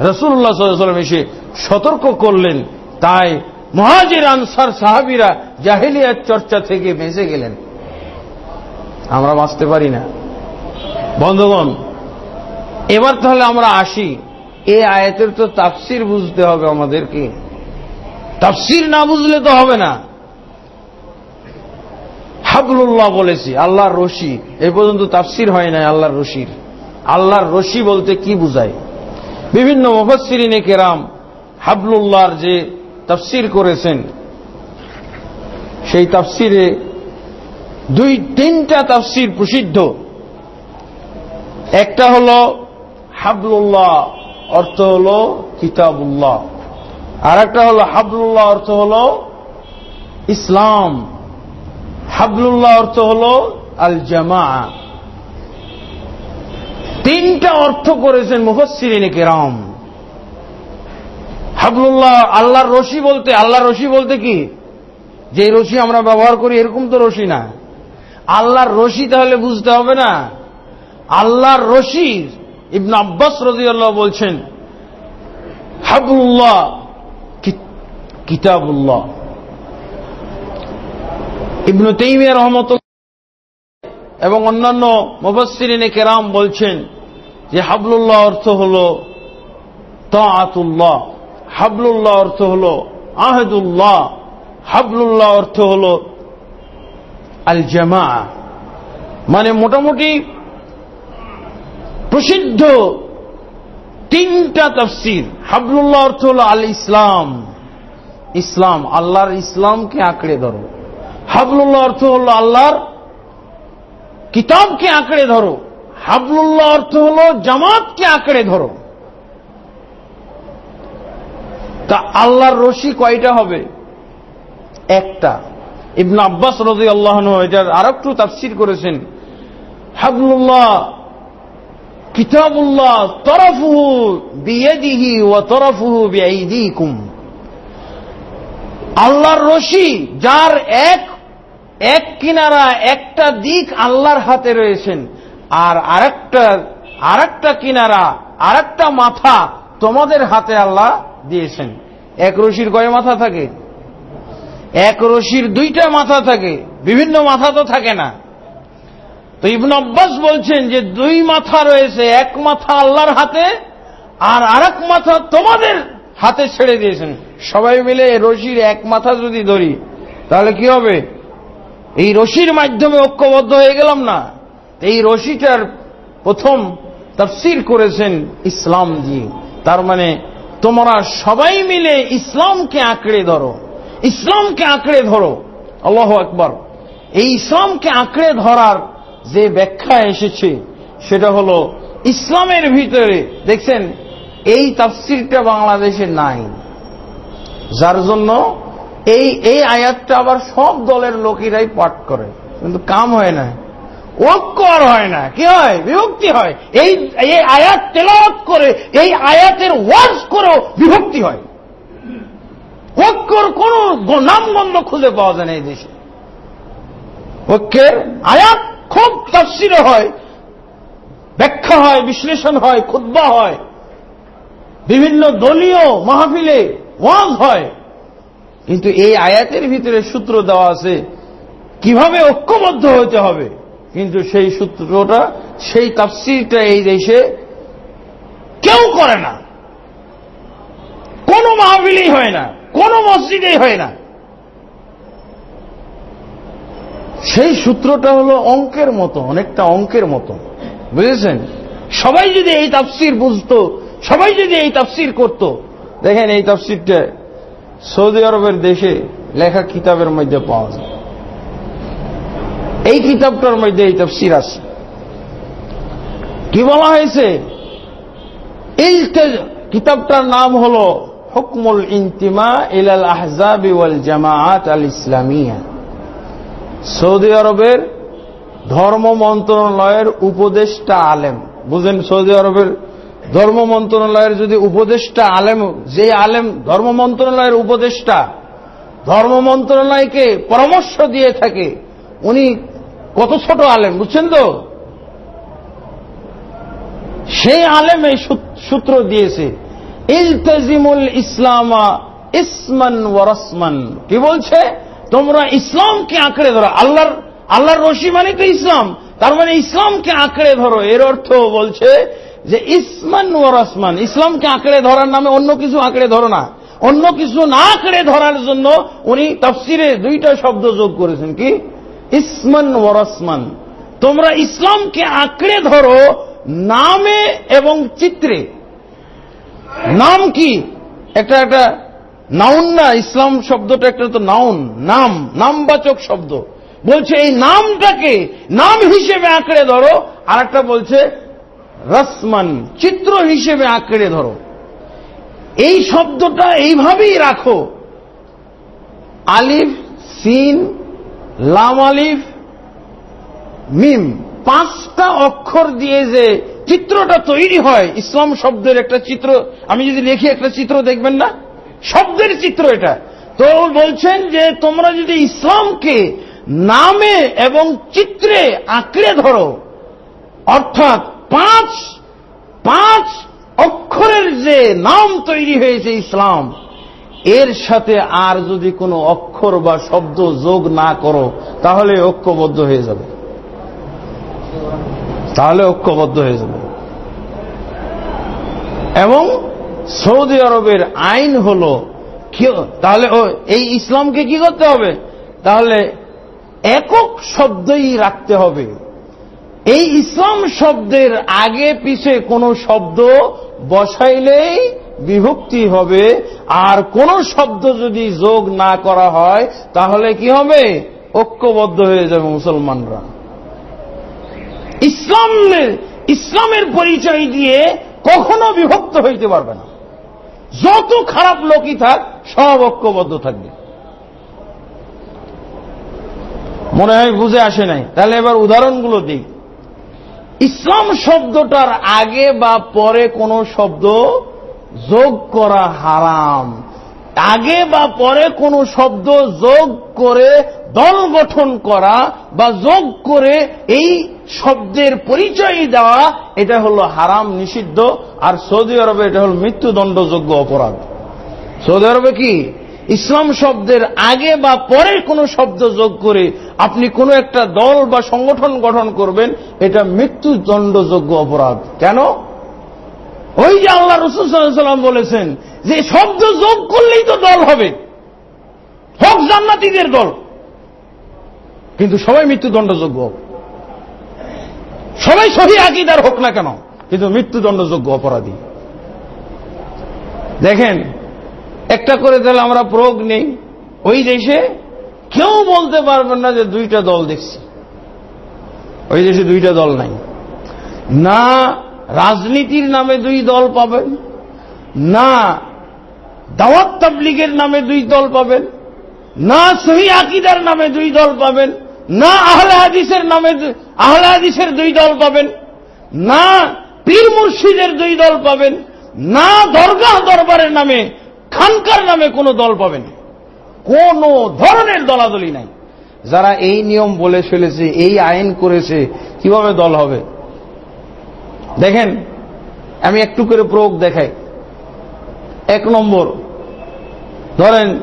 রসুল্লাহ সাল্লাম এসে সতর্ক করলেন, তাই মহাজির আনসার সাহাবিরা জাহিলিয়ার চর্চা থেকে বেঁচে গেলেন। আমরা বাঁচতে পারি না। বন্ধুগণ, এবার তাহলে আমরা আসি। এই আয়াতের তো তাফসির বুঝতে হবে আমাদেরকে। তাফসির না বুঝলে তো হবে না। হাবলুল্লাহ বলেছি, আল্লাহর রশি। এ পর্যন্ত তাফসির হয় নাই আল্লাহর রশির। আল্লাহর রশি বলতে কি বুঝায়? বিভিন্ন মুফাসসিরিনে কেরাম হাবলুল্লাহর যে তাফসির করেছেন, সেই তাফসিরে দুই, তিনটা তাফসির প্রসিদ্ধ। একটা হল হাবলুল্লাহ, অর্থ হল কিতাবুল্লাহ। আর একটা হল হাবলুল্লাহ, অর্থ হল ইসলাম। হাবলুল্লাহ, অর্থ হল আল জামা তিনটা অর্থ করেছেন মুফসিরিনে কেরাম। হাবলুল্লাহ, আল্লাহর রশি বলতে, আল্লাহর রশি বলতে কি? যে রশি আমরা ব্যবহার করি, এরকম তো রশি না। আল্লাহর রশি তাহলে বুঝতে হবে না। আল্লাহর রশি, ইবন আব্বাস রদিয়াল্লাহ বলছেন হাবুল্লাহ কিতাবুল্লাহ। ইবনু তেইমিয়া রহমত এবং অন্যান্য মুফাসসিরিনে কেরাম বলছেন যে হাবলুল্লাহ অর্থ হল তাআতুল্লাহ, হাবলুল্লাহ অর্থ হল আহদুল্লাহ, হাবলুল্লাহ অর্থ হল আল জামা মানে মোটামুটি প্রসিদ্ধ তিনটা তফসির। হাবলুল্লাহ অর্থ হল আল ইসলাম ইসলাম, আল্লাহর ইসলামকে আঁকড়ে ধরো। হাবলুল্লাহ অর্থ হল আল্লাহর কিতাবকে আঁকড়ে ধরো। হাবলুল্লাহ অর্থ হল জামাতকে আঁকড়ে ধরো। তা আল্লাহর রশি কয়টা হবে? একটা। ইবন আব্বাস রাজি আল্লাহ এটার আর একটু তাফসির করেছেন। হাবলুল্লাহ, কিতাবুল্লাহ তরফুহু বিয়েদিহি ও তরফুহু বিআইদিকুম। আল্লাহর রশি যার এক এক কিনারা একটা দিক আল্লাহর হাতে রয়েছেন। আর আরেকটা আরেকটা কিনারা, আরেকটা মাথা তোমাদের হাতে আল্লাহ দিয়েছেন। এক রশির কয় মাথা থাকে? এক রশির দুইটা মাথা থাকে, বিভিন্ন মাথা তো থাকে না। তো ইবন আব্বাস বলছেন যে দুই মাথা রয়েছে, এক মাথা আল্লাহর হাতে আর আরেক মাথা তোমাদের হাতে ছেড়ে দিয়েছেন। সবাই মিলে রশির এক মাথা যদি ধরি, তাহলে কি হবে? এই রশির মাধ্যমে ঐক্যবদ্ধ হয়ে গেলাম না। এই রশিটার প্রথম তফসির করেছেন ইসলাম দিয়ে। তার মানে তোমরা সবাই মিলে ইসলামকে আঁকড়ে ধরো। ইসলামকে আঁকড়ে ধরো। আল্লাহ আকবর। এই ইসলামকে আঁকড়ে ধরার যে ব্যাখ্যা এসেছে, সেটা হলো ইসলামের ভিতরে, দেখছেন, এই তাফসিরটা বাংলাদেশে নাই। যার জন্য এই এই আয়াতটা আবার সব দলের লোকেরাই পাঠ করে। কিন্তু কাম হয় না। ঐক্য আর হয় না। কি হয়? বিভক্তি হয়। এই আয়াত তেলাওয়াত করে, এই আয়াতের ওয়াজ করেও বিভক্তি হয়। ঐক্যর কোন নামগন্ধ খুঁজে পাওয়া যায় না এই দেশে। ঐক্যের আয়াত খুব তফসিরে হয়, ব্যাখ্যা হয়, বিশ্লেষণ হয় খুদ্া হয়। বিভিন্ন দলীয় মাহফিলে ওয়াজ হয়। কিন্তু এই আয়াতের ভিতরে সূত্র দেওয়া আছে, কীভাবে ঐক্যবদ্ধ হতে হবে? কিন্তু সেই সূত্রটা, সেই তাফসিরটা এই দেশে কেউ করে না। কোন মাহফিলেই হয় না। কোন মসজিদেই হয় না। সেই সূত্রটা হলো অঙ্কের মতো, অনেকটা অঙ্কের মতো। বুঝেছেন? সবাই যদি এই তাফসির বুঝতো, সবাই যদি এই তাফসির করত, দেখেন এই তাফসিরটা সৌদি আরবের দেশে লেখা কিতাবের মধ্যে পাওয়া যায়। এই কিতাবটার মধ্যে এই তফসির আছে। কি বলা হয়েছে? এই কিতাবটার নাম হল হুকমুল ইন্তিমা ইলাল আহজাবি ওয়াল জামাআত আল ইসলামিয়া। সৌদি আরবের ধর্ম মন্ত্রণালয়ের উপদেষ্টা আলেম। বুঝেন, সৌদি আরবের ধর্ম মন্ত্রণালয়ের যদি উপদেষ্টা আলেম যে আলেম ধর্ম মন্ত্রণালয়ের উপদেষ্টা, ধর্ম মন্ত্রণালয়কে পরামর্শ দিয়ে থাকে, উনি কত ছোট আলেম, বুঝছেন তো? সেই আলেম এই সূত্র দিয়েছে। ইলতাজিমুল ইসলামা ইসমান ওয়ারসমান কি বলছে? তোমরা ইসলামকে আঁকড়ে ধরো। আল্লাহর আল্লাহর রশি মানে তো ইসলাম। তার মানে ইসলামকে আঁকড়ে ধরো। এর অর্থ বলছে যে ইসমান ওয়ারসমান ইসলামকে আঁকড়ে ধরার নামে অন্য কিছু আঁকড়ে ধরো না। অন্য কিছু না আঁকড়ে ধরার জন্য উনি তফসিরে দুইটা শব্দ যোগ করেছেন। কি? ইসমান ওয়ারসমান তোমরা ইসলামকে আঁকড়ে ধরো নামে এবং চিত্রে। নাম কি? একটা একটা নাউন না? ইসলাম শব্দটা একটা তো নাউন নাম, নামবাচক শব্দ। বলছে, এই নামটাকে, নাম হিসেবে আঁকড়ে ধরো আর একটা বলছে, রসমান, চিত্র হিসেবে আঁকড়ে ধরো। এই শব্দটা এইভাবেই রাখো। আলিফ, সিন, লাম আলিফ, মিম, পাঁচটা অক্ষর দিয়ে যে চিত্রটা তৈরি হয়, ইসলাম শব্দের একটা চিত্র। আমি যদি লিখি একটা চিত্র, দেখবেন না? শব্দের চিত্র এটা। তো বলছেন যে, তোমরা যদি ইসলামকে নামে এবং চিত্রে আঁকড়ে ধরো, অর্থাৎ পাঁচ পাঁচ অক্ষরের যে নাম তৈরি হয়েছে ইসলাম, এর সাথে আর যদি কোনো অক্ষর বা শব্দ যোগ না করো, তাহলে ঐক্যবদ্ধ হয়ে যাবে। তাহলে ঐক্যবদ্ধ হয়ে যাবে। এবং সৌদি আরবের আইন হল তাহলে এই ইসলামকে কি করতে হবে? তাহলে একক শব্দই রাখতে হবে। এই ইসলাম শব্দের আগে পিছে কোনো শব্দ বসাইলেই বিভক্তি হবে, আর কোন শব্দ যদি যোগ না করা হয়, তাহলে কি হবে? ঐক্যবদ্ধ হয়ে যাবে মুসলমানরা। ইসলামের ইসলামের পরিচয় দিয়ে কখনো বিভক্ত হইতে পারবে না। যত খারাপ লোকই থাক, সব ঐক্যবদ্ধ থাকবে। মনে হয় বুঝে আসে নাই। তাহলে এবার উদাহরণগুলো দিই। ইসলাম শব্দটার আগে বা পরে কোন শব্দ যোগ করা হারাম। আগে বা পরে কোন শব্দ যোগ করে দল গঠন করা বা যোগ করে এই শব্দের পরিচয় দেওয়া, এটা হলো হারাম, নিষিদ্ধ। আর সৌদি আরবে এটা হল মৃত্যুদণ্ডযোগ্য অপরাধ। সৌদি আরবে কি? ইসলাম শব্দের আগে বা পরে কোন শব্দ যোগ করে আপনি কোন একটা দল বা সংগঠন গঠন করবেন, এটা মৃত্যুদণ্ডযোগ্য অপরাধ। কেন? ওই যে আল্লাহ রসুলাম বলেছেন যে শব্দ যোগ করলেই তো দল হবে। হোক জান্নাতিদের দল। কিন্তু সবাই মৃত্যুদণ্ডযোগ্য সবাই সহি আকিদার হোক না কেন, কিন্তু মৃত্যুদণ্ডযোগ্য অপরাধী। দেখেন, একটা করে তাহলে আমরা প্রয়োগ নেই। ওই দেশে কেউ বলতে পারবেন না যে দুইটা দল দেখছি। ওই দেশে দুইটা দল নাই। না রাজনীতির নামে দুই দল পাবেন, না দাওয়াত তাবলিগের নামে দুই দল পাবেন, না সহি আকিদার নামে দুই দল পাবেন, না আহলে হাদিসের নামে আহলে হাদিসের দুই দল পাবেন, না পীর মুর্শিদের দুই দল পাবেন, না দরগাহ দরবারের নামে, খানকার নামে কোনো দল পাবেন কোন ধরনের দলাদলি নাই। যারা এই নিয়ম বলে ফেলেছে, এই আইন করেছে, কীভাবে দল হবে? দেখেন, আমি একটু করে প্রয়োগ দেখাই। এক নম্বর। ধরেন,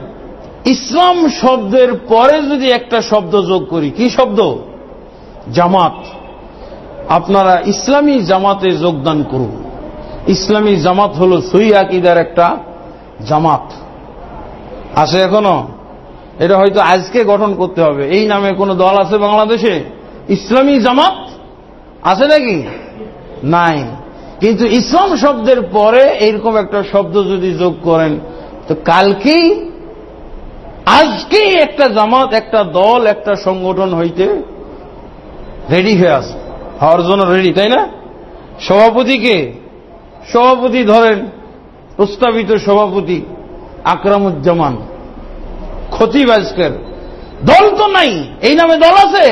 ইসলাম শব্দের পরে যদি একটা শব্দ যোগ করি, কি শব্দ? জামাত। আপনারা ইসলামী জামাতে যোগদান করুন। ইসলামী জামাত হল সই আকিদার একটা জামাত। আছে এখনও? এটা হয়তো আজকে গঠন করতে হবে। এই নামে কোনো দল আছে বাংলাদেশে? ইসলামী জামাত? আছে নাকি? নাই। কিন্তু ইসলাম শব্দের পরে এইরকম একটা শব্দ যদি যোগ করেন, তো কালকেই, আজকেই একটা জামাত, একটা দল, একটা সংগঠন হইতে রেডি হয়ে আছে হওয়ার জন্য রেডি তাই না? সভাপতিকে সভাপতি ধরেন, প্রস্তাবিত সভাপতি আকরামুজ্জামান, খতিব আজকের। দল তো নাই, এই নামে দল আছে।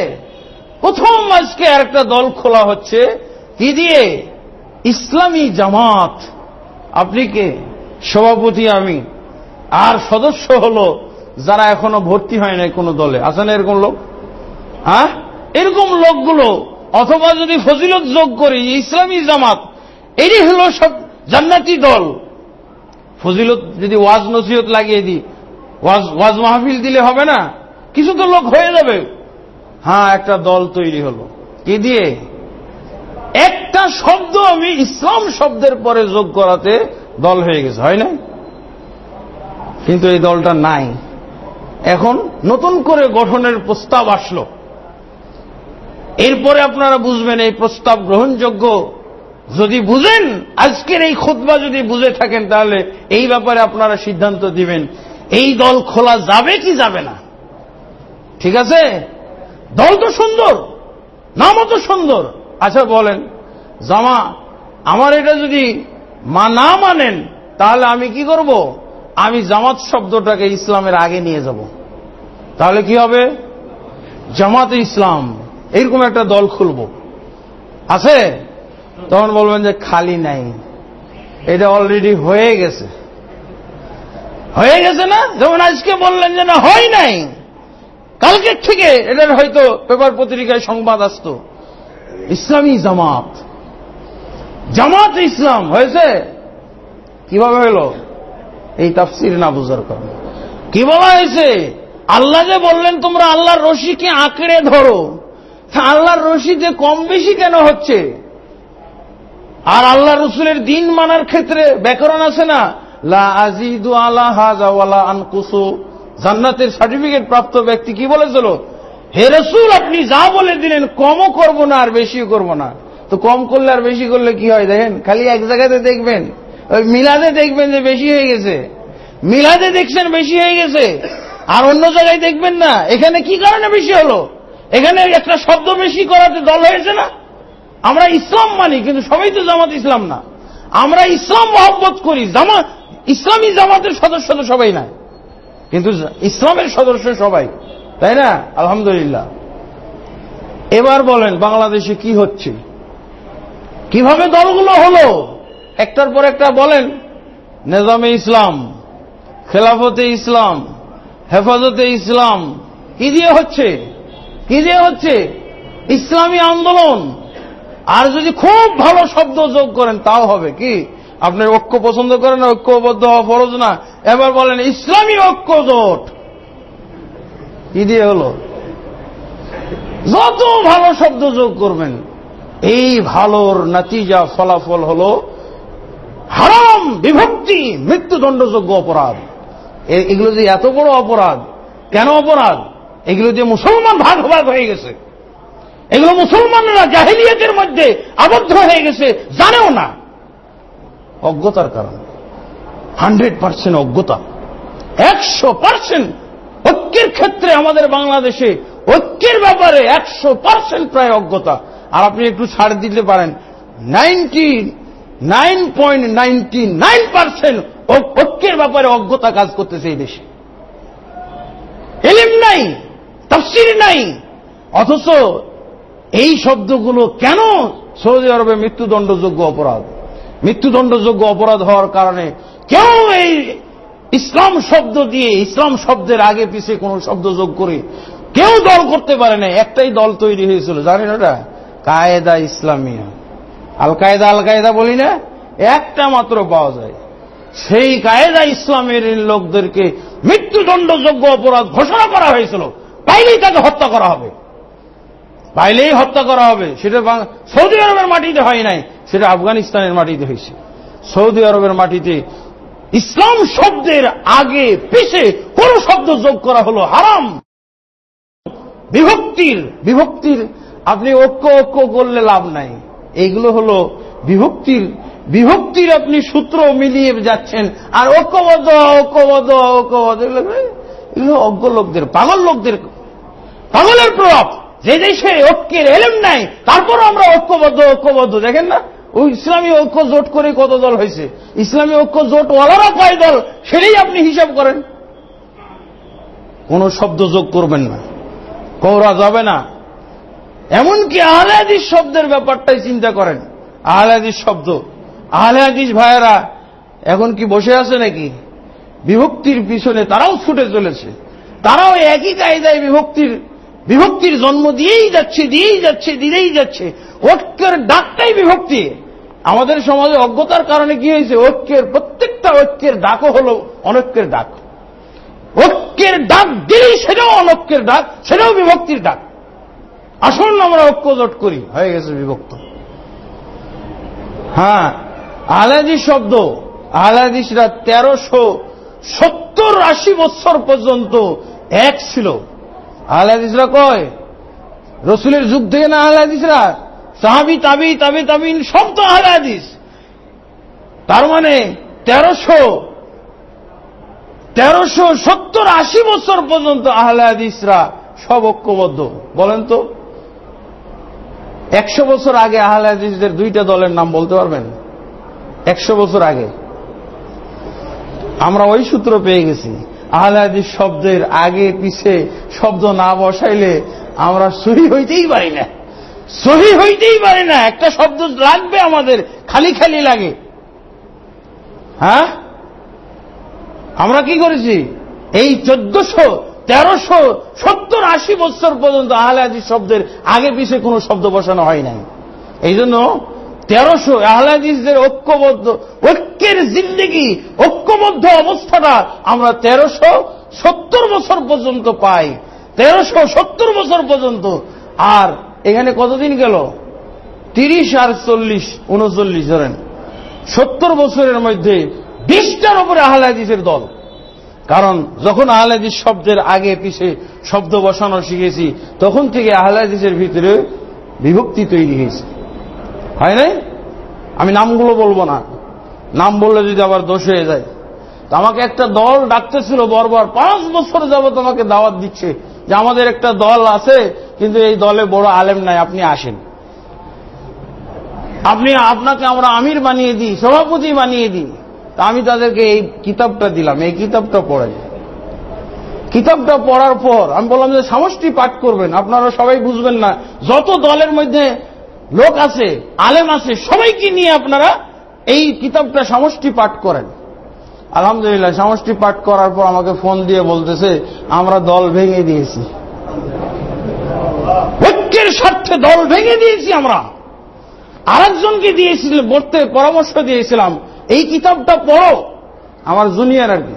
প্রথম আজকে আরেকটা দল খোলা হচ্ছে, কি দিয়ে? ইসলামী জামাত, আপনি কে? সভাপতি আমি। আর সদস্য হলো যারা এখনও ভর্তি হয় নাই কোনো দলে। আছে না এরকম লোক? হ্যাঁ? এরকম লোকগুলো, অথবা যদি ফজিলত যোগ করি, ইসলামী জামাত এটি হলো সব জান্নাতি দল। ফজিলত যদি ওয়াজ নসিহত লাগিয়ে দিই, ওয়াজ ওয়াজ মাহফিল দিলে হবে না? কিছু তো লোক হয়ে যাবে। হ্যাঁ একটা দল তৈরি হলো। কি দিয়ে? একটা শব্দ আমি ইসলাম শব্দের পরে যোগ করাতে দল হয়ে গেছে, হয় না কিন্তু এই দলটা নাই। এখন নতুন করে গঠনের প্রস্তাব আসলো। এরপরে আপনারা বুঝবেন এই প্রস্তাব গ্রহণযোগ্য। যদি বুঝেন, আজকের এই খোদবা যদি বুঝে থাকেন, তাহলে এই ব্যাপারে আপনারা সিদ্ধান্ত দিবেন। এই দল খোলা যাবে কি যাবে না? ঠিক আছে? দল তো সুন্দর, নামও তো সুন্দর। আচ্ছা বলেন। জামা, আমার এটা যদি মা না মানেন, তাহলে আমি কি করব? আমি জামাত শব্দটাকে ইসলামের আগে নিয়ে যাব। তাহলে কি হবে? জামাত ইসলাম এইরকম একটা দল খুলব। আছে? তখন বলবেন যে খালি নাই। এটা অলরেডি হয়ে গেছে। হয়ে গেছে না? যেমন আজকে বললেন যে না, হয় নাই। কালকের থেকে এটার হয়তো পেপার পত্রিকায় সংবাদ আসত। ইসলামী জামাত। জামাত ইসলাম হয়েছে? কীভাবে হলো এই তাফসির না বুঝার কারণে। কি বলা হয়েছে? আল্লাহ যে বললেন, তোমরা আল্লাহর রশিকে আঁকড়ে ধরো। আল্লাহর রশিতে কম বেশি কেন হচ্ছে? আর আল্লাহ রসুলের দিন মানার ক্ষেত্রে ব্যাকরণ আছে না? লা আজিদু আলা হাজা আনকুসু। জান্নাতের সার্টিফিকেট প্রাপ্ত ব্যক্তি কি বলেছিল? হে রসুল, আপনি যা বলে দিলেন, কমও করব না আর বেশিও করব না। তো কম করলে আর বেশি করলে কি হয় দেখেন? খালি এক জায়গাতে দেখবেন। ওই মিলাদে দেখবেন যে বেশি হয়ে গেছে। মিলাদে দেখছেন বেশি হয়ে গেছে। আর অন্য জায়গায় দেখবেন না। এখানে কি কারণে বেশি হলো? এখানে একটা শব্দ বেশি করাতে দল হয়েছে না? আমরা ইসলাম মানি, কিন্তু সবাই তো জামাত ইসলাম না। আমরা ইসলাম মহব্বত করি। জামাত ইসলামী জামাতের সদস্য তো সবাই নাই। কিন্তু ইসলামের সদস্য সবাই। তাই না? আলহামদুলিল্লাহ। এবার বলেন, বাংলাদেশে কি হচ্ছে? কীভাবে দলগুলো হলো? একটার পর একটা বলেন, নেজামে ইসলাম, খেলাফতে ইসলাম, হেফাজতে ইসলাম, কি দিয়ে হচ্ছে? কি দিয়ে হচ্ছে? ইসলামী আন্দোলন। আর যদি খুব ভালো শব্দ যোগ করেন, তাও হবে কি? আপনি ঐক্য পছন্দ করেন ঐক্যবদ্ধ হওয়া ফরজ না। এবার বলেন, ইসলামী ঐক্য জোট কি দিয়ে হলো, যত ভালো শব্দ যোগ করবেন, এই ভালোর নাতিজা ফলাফল হল হারাম, বিভক্তি, মৃত্যুদণ্ডযোগ্য অপরাধ। এগুলো যে এত বড় অপরাধ, কেন অপরাধ? এগুলো যে মুসলমান ভাগ ভাগ হয়ে গেছে। এগুলো মুসলমানরা জাহিলিয়াতের মধ্যে আবদ্ধ হয়ে গেছে, জানেও না। অজ্ঞতার কারণে। হান্ড্রেড পার্সেন্ট অজ্ঞতা। একশো পার্সেন্ট ঐক্যের ক্ষেত্রে আমাদের বাংলাদেশে ঐক্যের ব্যাপারে একশো পার্সেন্ট প্রায় অজ্ঞতা। আর আপনি একটু ছাড় দিতে পারেন। Ninety nine point ninety nine percent ঐক্যের ব্যাপারে অজ্ঞতা কাজ করতেছে এই দেশে। এলিম নাই, তফসির নাই। অথচ এই শব্দগুলো কেন সৌদি আরবে মৃত্যুদণ্ডযোগ্য অপরাধ? মৃত্যুদণ্ডযোগ্য অপরাধ হওয়ার কারণে কেউ এই ইসলাম শব্দ দিয়ে ইসলাম শব্দের আগে পিছে কোন শব্দ যোগ করে কেউ দল করতে পারে না, একটাই দল তৈরি হয়েছিল। জানেন ওটা? কায়দা ইসলামিয়া। আল কায়দা আল কায়দা বলি না, একটা মাত্র পাওয়া যায়। সেই কায়দা ইসলামের লোকদেরকে মৃত্যুদণ্ডযোগ্য অপরাধ ঘোষণা করা হয়েছিল। পাইলেই তাকে হত্যা করা হবে। পাইলেই হত্যা করা হবে। সেটা সৌদি আরবের মাটিতে হয় নাই, সেটা আফগানিস্তানের মাটিতে হয়েছে। সৌদি আরবের মাটিতে ইসলাম শব্দের আগে পিছে কোন শব্দ যোগ করা হলো হারাম। বিভক্তির বিভক্তির, আপনি ঐক্য ঐক্য করলে লাভ নাই। এইগুলো হলো বিভক্তির বিভক্তির আপনি সূত্র মিলিয়ে যাচ্ছেন। আর ঐক্যবদ্ধ ঐক্যবদ্ধ ঐক্যবদ্ধ, এগুলো অজ্ঞ লোকদের, পাগল লোকদের। পাগলের প্রভাব। যে দেশে ঐক্যের এলেম নাই তারপর আমরা ঐক্যবদ্ধ ঐক্যবদ্ধ, দেখেন না? ওই ইসলামী ঐক্য জোট করে কত দল হয়েছে? ইসলামী ঐক্য জোট ওয়ালারা কয় দল? সেটাই আপনি হিসাব করেন। কোন শব্দ যোগ করবেন না। কৌরা যাবে না। এমনকি আহলে শব্দের ব্যাপারটাই চিন্তা করেন। আহলে শব্দ। আহলে ভাইয়েরা, এখন কি বসে আছে নাকি? বিভক্তির পিছনে তারাও ছুটে চলেছে। তারাও একই কায়দায় বিভক্তির বিভক্তির জন্ম দিয়েই যাচ্ছে দিয়েই যাচ্ছে দিয়েই যাচ্ছে। ঐক্যের ডাকটাই বিভক্তি। আমাদের সমাজে অজ্ঞতার কারণে কি হয়েছে? ঐক্যের প্রত্যেকটা ঐক্যের ডাকও হল অনৈক্যের ডাক। ঐক্যের ডাক দিলেই সেটাও অনৈক্যের ডাক, সেটাও বিভক্তির ডাক। আসুন আমরা ঐক্য জোট করি। হয়ে গেছে বিভক্ত। হ্যাঁ আহলাদি শব্দ, আলাদিসরা তেরোশো সত্তর আশি বৎসর পর্যন্ত এক ছিল। আহলাদিসরা কয়? রসুলের যুগ থেকে না আহলাদিসরা সাহাবি, তাবি তাবি, তাবিন, সব তো আহলাদিস তার মানে তেরোশো তেরোশো সত্তর আশি বছর পর্যন্ত আহলে হাদিসরা সব ঐক্যবদ্ধ। বলেন তো। একশো বছর আগে আহলে হাদিসদের দুইটা দলের নাম বলতে পারবেন? একশো বছর আগে। আমরা ওই সূত্র পেয়ে গেছি। আহলে হাদিস শব্দের আগে পিছে শব্দ না বসাইলে আমরা সহি হইতেই পারি না। সহি হইতেই পারি না। একটা শব্দ লাগবে আমাদের, খালি খালি লাগে। হ্যাঁ? আমরা কি করেছি? এই চোদ্দশো, তেরোশো, সত্তর, আশি বছর পর্যন্ত আহলে হাদিস শব্দের আগে পিছে কোনো শব্দ বসানো হয় নাই। এই জন্য তেরোশো আহলে হাদিসদের ঐক্যবদ্ধ, ঐক্যের জিন্দিগি, ঐক্যবদ্ধ অবস্থাটা আমরা তেরোশো সত্তর বছর পর্যন্ত পাই। তেরোশো সত্তর বছর পর্যন্ত। আর এখানে কতদিন গেল? তিরিশ আর চল্লিশ, উনচল্লিশ ধরেন। সত্তর বছরের মধ্যে বিশটার উপরে আহলাদিসের দল। কারণ যখন আহলাদিস শব্দের আগে পিছে শব্দ বসানো শিখেছি, তখন থেকে আহলাদিসের ভিতরে বিভক্তি তৈরি হয়েছে। হয় নাই? আমি নামগুলো বলব না। নাম বললে যদি আবার দোষ হয়ে যায়। তো আমাকে একটা দল ডাকতেছিল বরবার, পাঁচ বছর যাবত আমাকে দাওয়াত দিচ্ছে যে আমাদের একটা দল আছে, কিন্তু এই দলে বড় আলেম নাই, আপনি আসেন। আপনি আপনাকে আমরা আমির বানিয়ে দিই, সভাপতি বানিয়ে দিই। তা আমি তাদেরকে এই কিতাবটা দিলাম, এই কিতাবটা পড়াই। কিতাবটা পড়ার পর আমি বললাম যে, সমষ্টি পাঠ করবেন। আপনারা সবাই বুঝবেন না, যত দলের মধ্যে লোক আছে, আলেম আছে, সবাইকে নিয়ে আপনারা এই কিতাবটা সমষ্টি পাঠ করেন। আলহামদুলিল্লাহ, সমষ্টি পাঠ করার পর আমাকে ফোন দিয়ে বলতেছে, আমরা দল ভেঙে দিয়েছি। ঐক্যের স্বার্থে দল ভেঙে দিয়েছি আমরা। আরেকজনকে দিয়েছিলাম পড়তে পরামর্শ দিয়েছিলাম, এই কিতাবটা পড়ো। আমার জুনিয়র আর কি।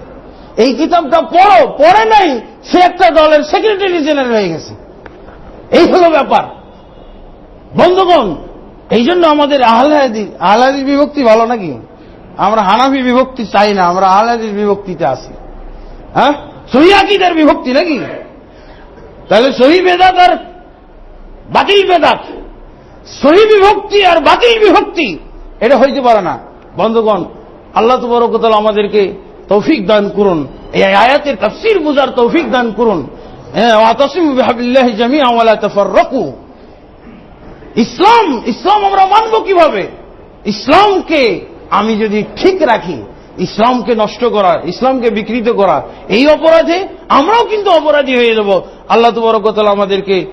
এই কিতাবটা পড়ো, পড়ে নাই, সে একটা দলের সেক্রেটারি জেনারেল হয়ে গেছে। এই হলো ব্যাপার। বন্ধুগণ এই জন্য আমাদের আহলাদি আহলাদি বিভক্তি ভালো নাকি? আমরা হানাফি বিভক্তি চাই না, আমরা আহলাদির বিভক্তিতে আছি। হ্যাঁ? সহি আকিদার বিভক্তি নাকি? তাহলে সহি বেদাত আর বাতিল বেদাত। সহি বিভক্তি আর বাতিল বিভক্তি, এটা হইতে পারে না। বন্ধুগণ, আল্লাহ তবরকতাল আমাদেরকে তৌফিক দান করুন, এই আয়াতের তফসির বুঝার তৌফিক দান করুন। ইসলাম ইসলাম আমরা মানব কীভাবে? ইসলামকে আমি যদি ঠিক রাখি, ইসলামকে নষ্ট করা, ইসলামকে বিকৃত করা, এই অপরাধে আমরাও কিন্তু অপরাধী হয়ে যাব। আল্লাহ তবরকতাল আমাদেরকে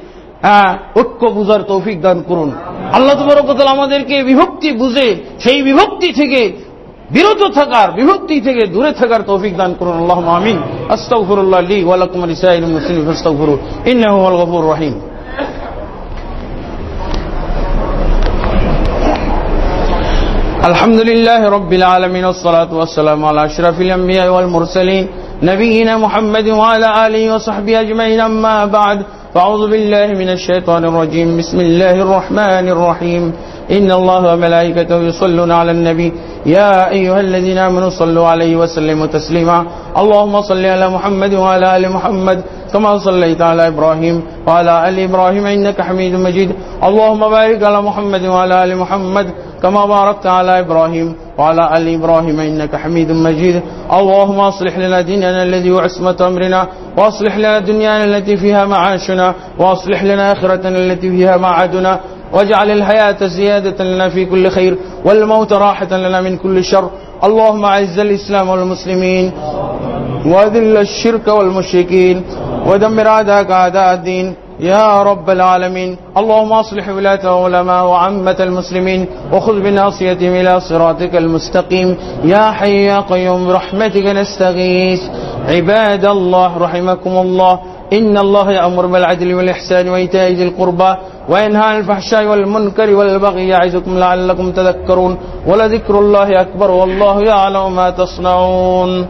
ঐক্য বুঝার তৌফিক দান করুন। আল্লাহ তবরকতাল আমাদেরকে বিভক্তি বুঝে, সেই বিভক্তি থেকে বিরত থাকার, বিভক্তি থেকে দূরে থাকার তৌফিক দান করুন। আল্লাহ আমিন। আস্তাগফিরুল্লাহ লি ওয়া লাকুম লিসাইরিল মুসলিমিন ফাস্তাগফিরু ইন্নাহু হুয়াল রহিম। الحمد لله رب العالمين والصلاة والسلام على أشرف الأنبياء والمرسلين نبينا محمد وعلى آله وصحبه أجمعين أما بعد فأعوذ بالله من الشيطان الرجيم بسم الله الرحمن الرحيم إن الله وملائكته يصلون على النبي يا أيها الذين آمنوا صلوا عليه وسلموا تسليما اللهم صل على محمد وعلى آل محمد كما صليت على إبراهيم وعلى آل إبراهيم انك حميد مجيد اللهم بارك على محمد وعلى آل محمد كما باركت على إبراهيم وعلى آل إبراهيم إنك حميد مجيد. اللهم أصلح لنا ديننا الذي هو عصمة أمرنا وأصلح لنا دنيانا التي فيها معاشنا وأصلح لنا آخرتنا التي فيها معادنا واجعل الحياة زيادة لنا في كل خير والموت راحة لنا من كل شر. اللهم أعز الإسلام والمسلمين وذل الشرك والمشركين ودمر أعداءك أعداء الدين. يا رب العالمين. اللهم أصلح ولاة وعلماء وعامة المسلمين وخذ بناصيتهم إلى صراطك المستقيم. يا حي يا قيوم برحمتك نستغيث. عباد الله رحمكم الله. إن الله يأمر بالعدل والإحسان وإيتاء ذي القربى وينهى عن الفحشاء والمنكر والبغي يعظكم لعلكم تذكرون. ولذكر الله أكبر والله يعلم ما تصنعون.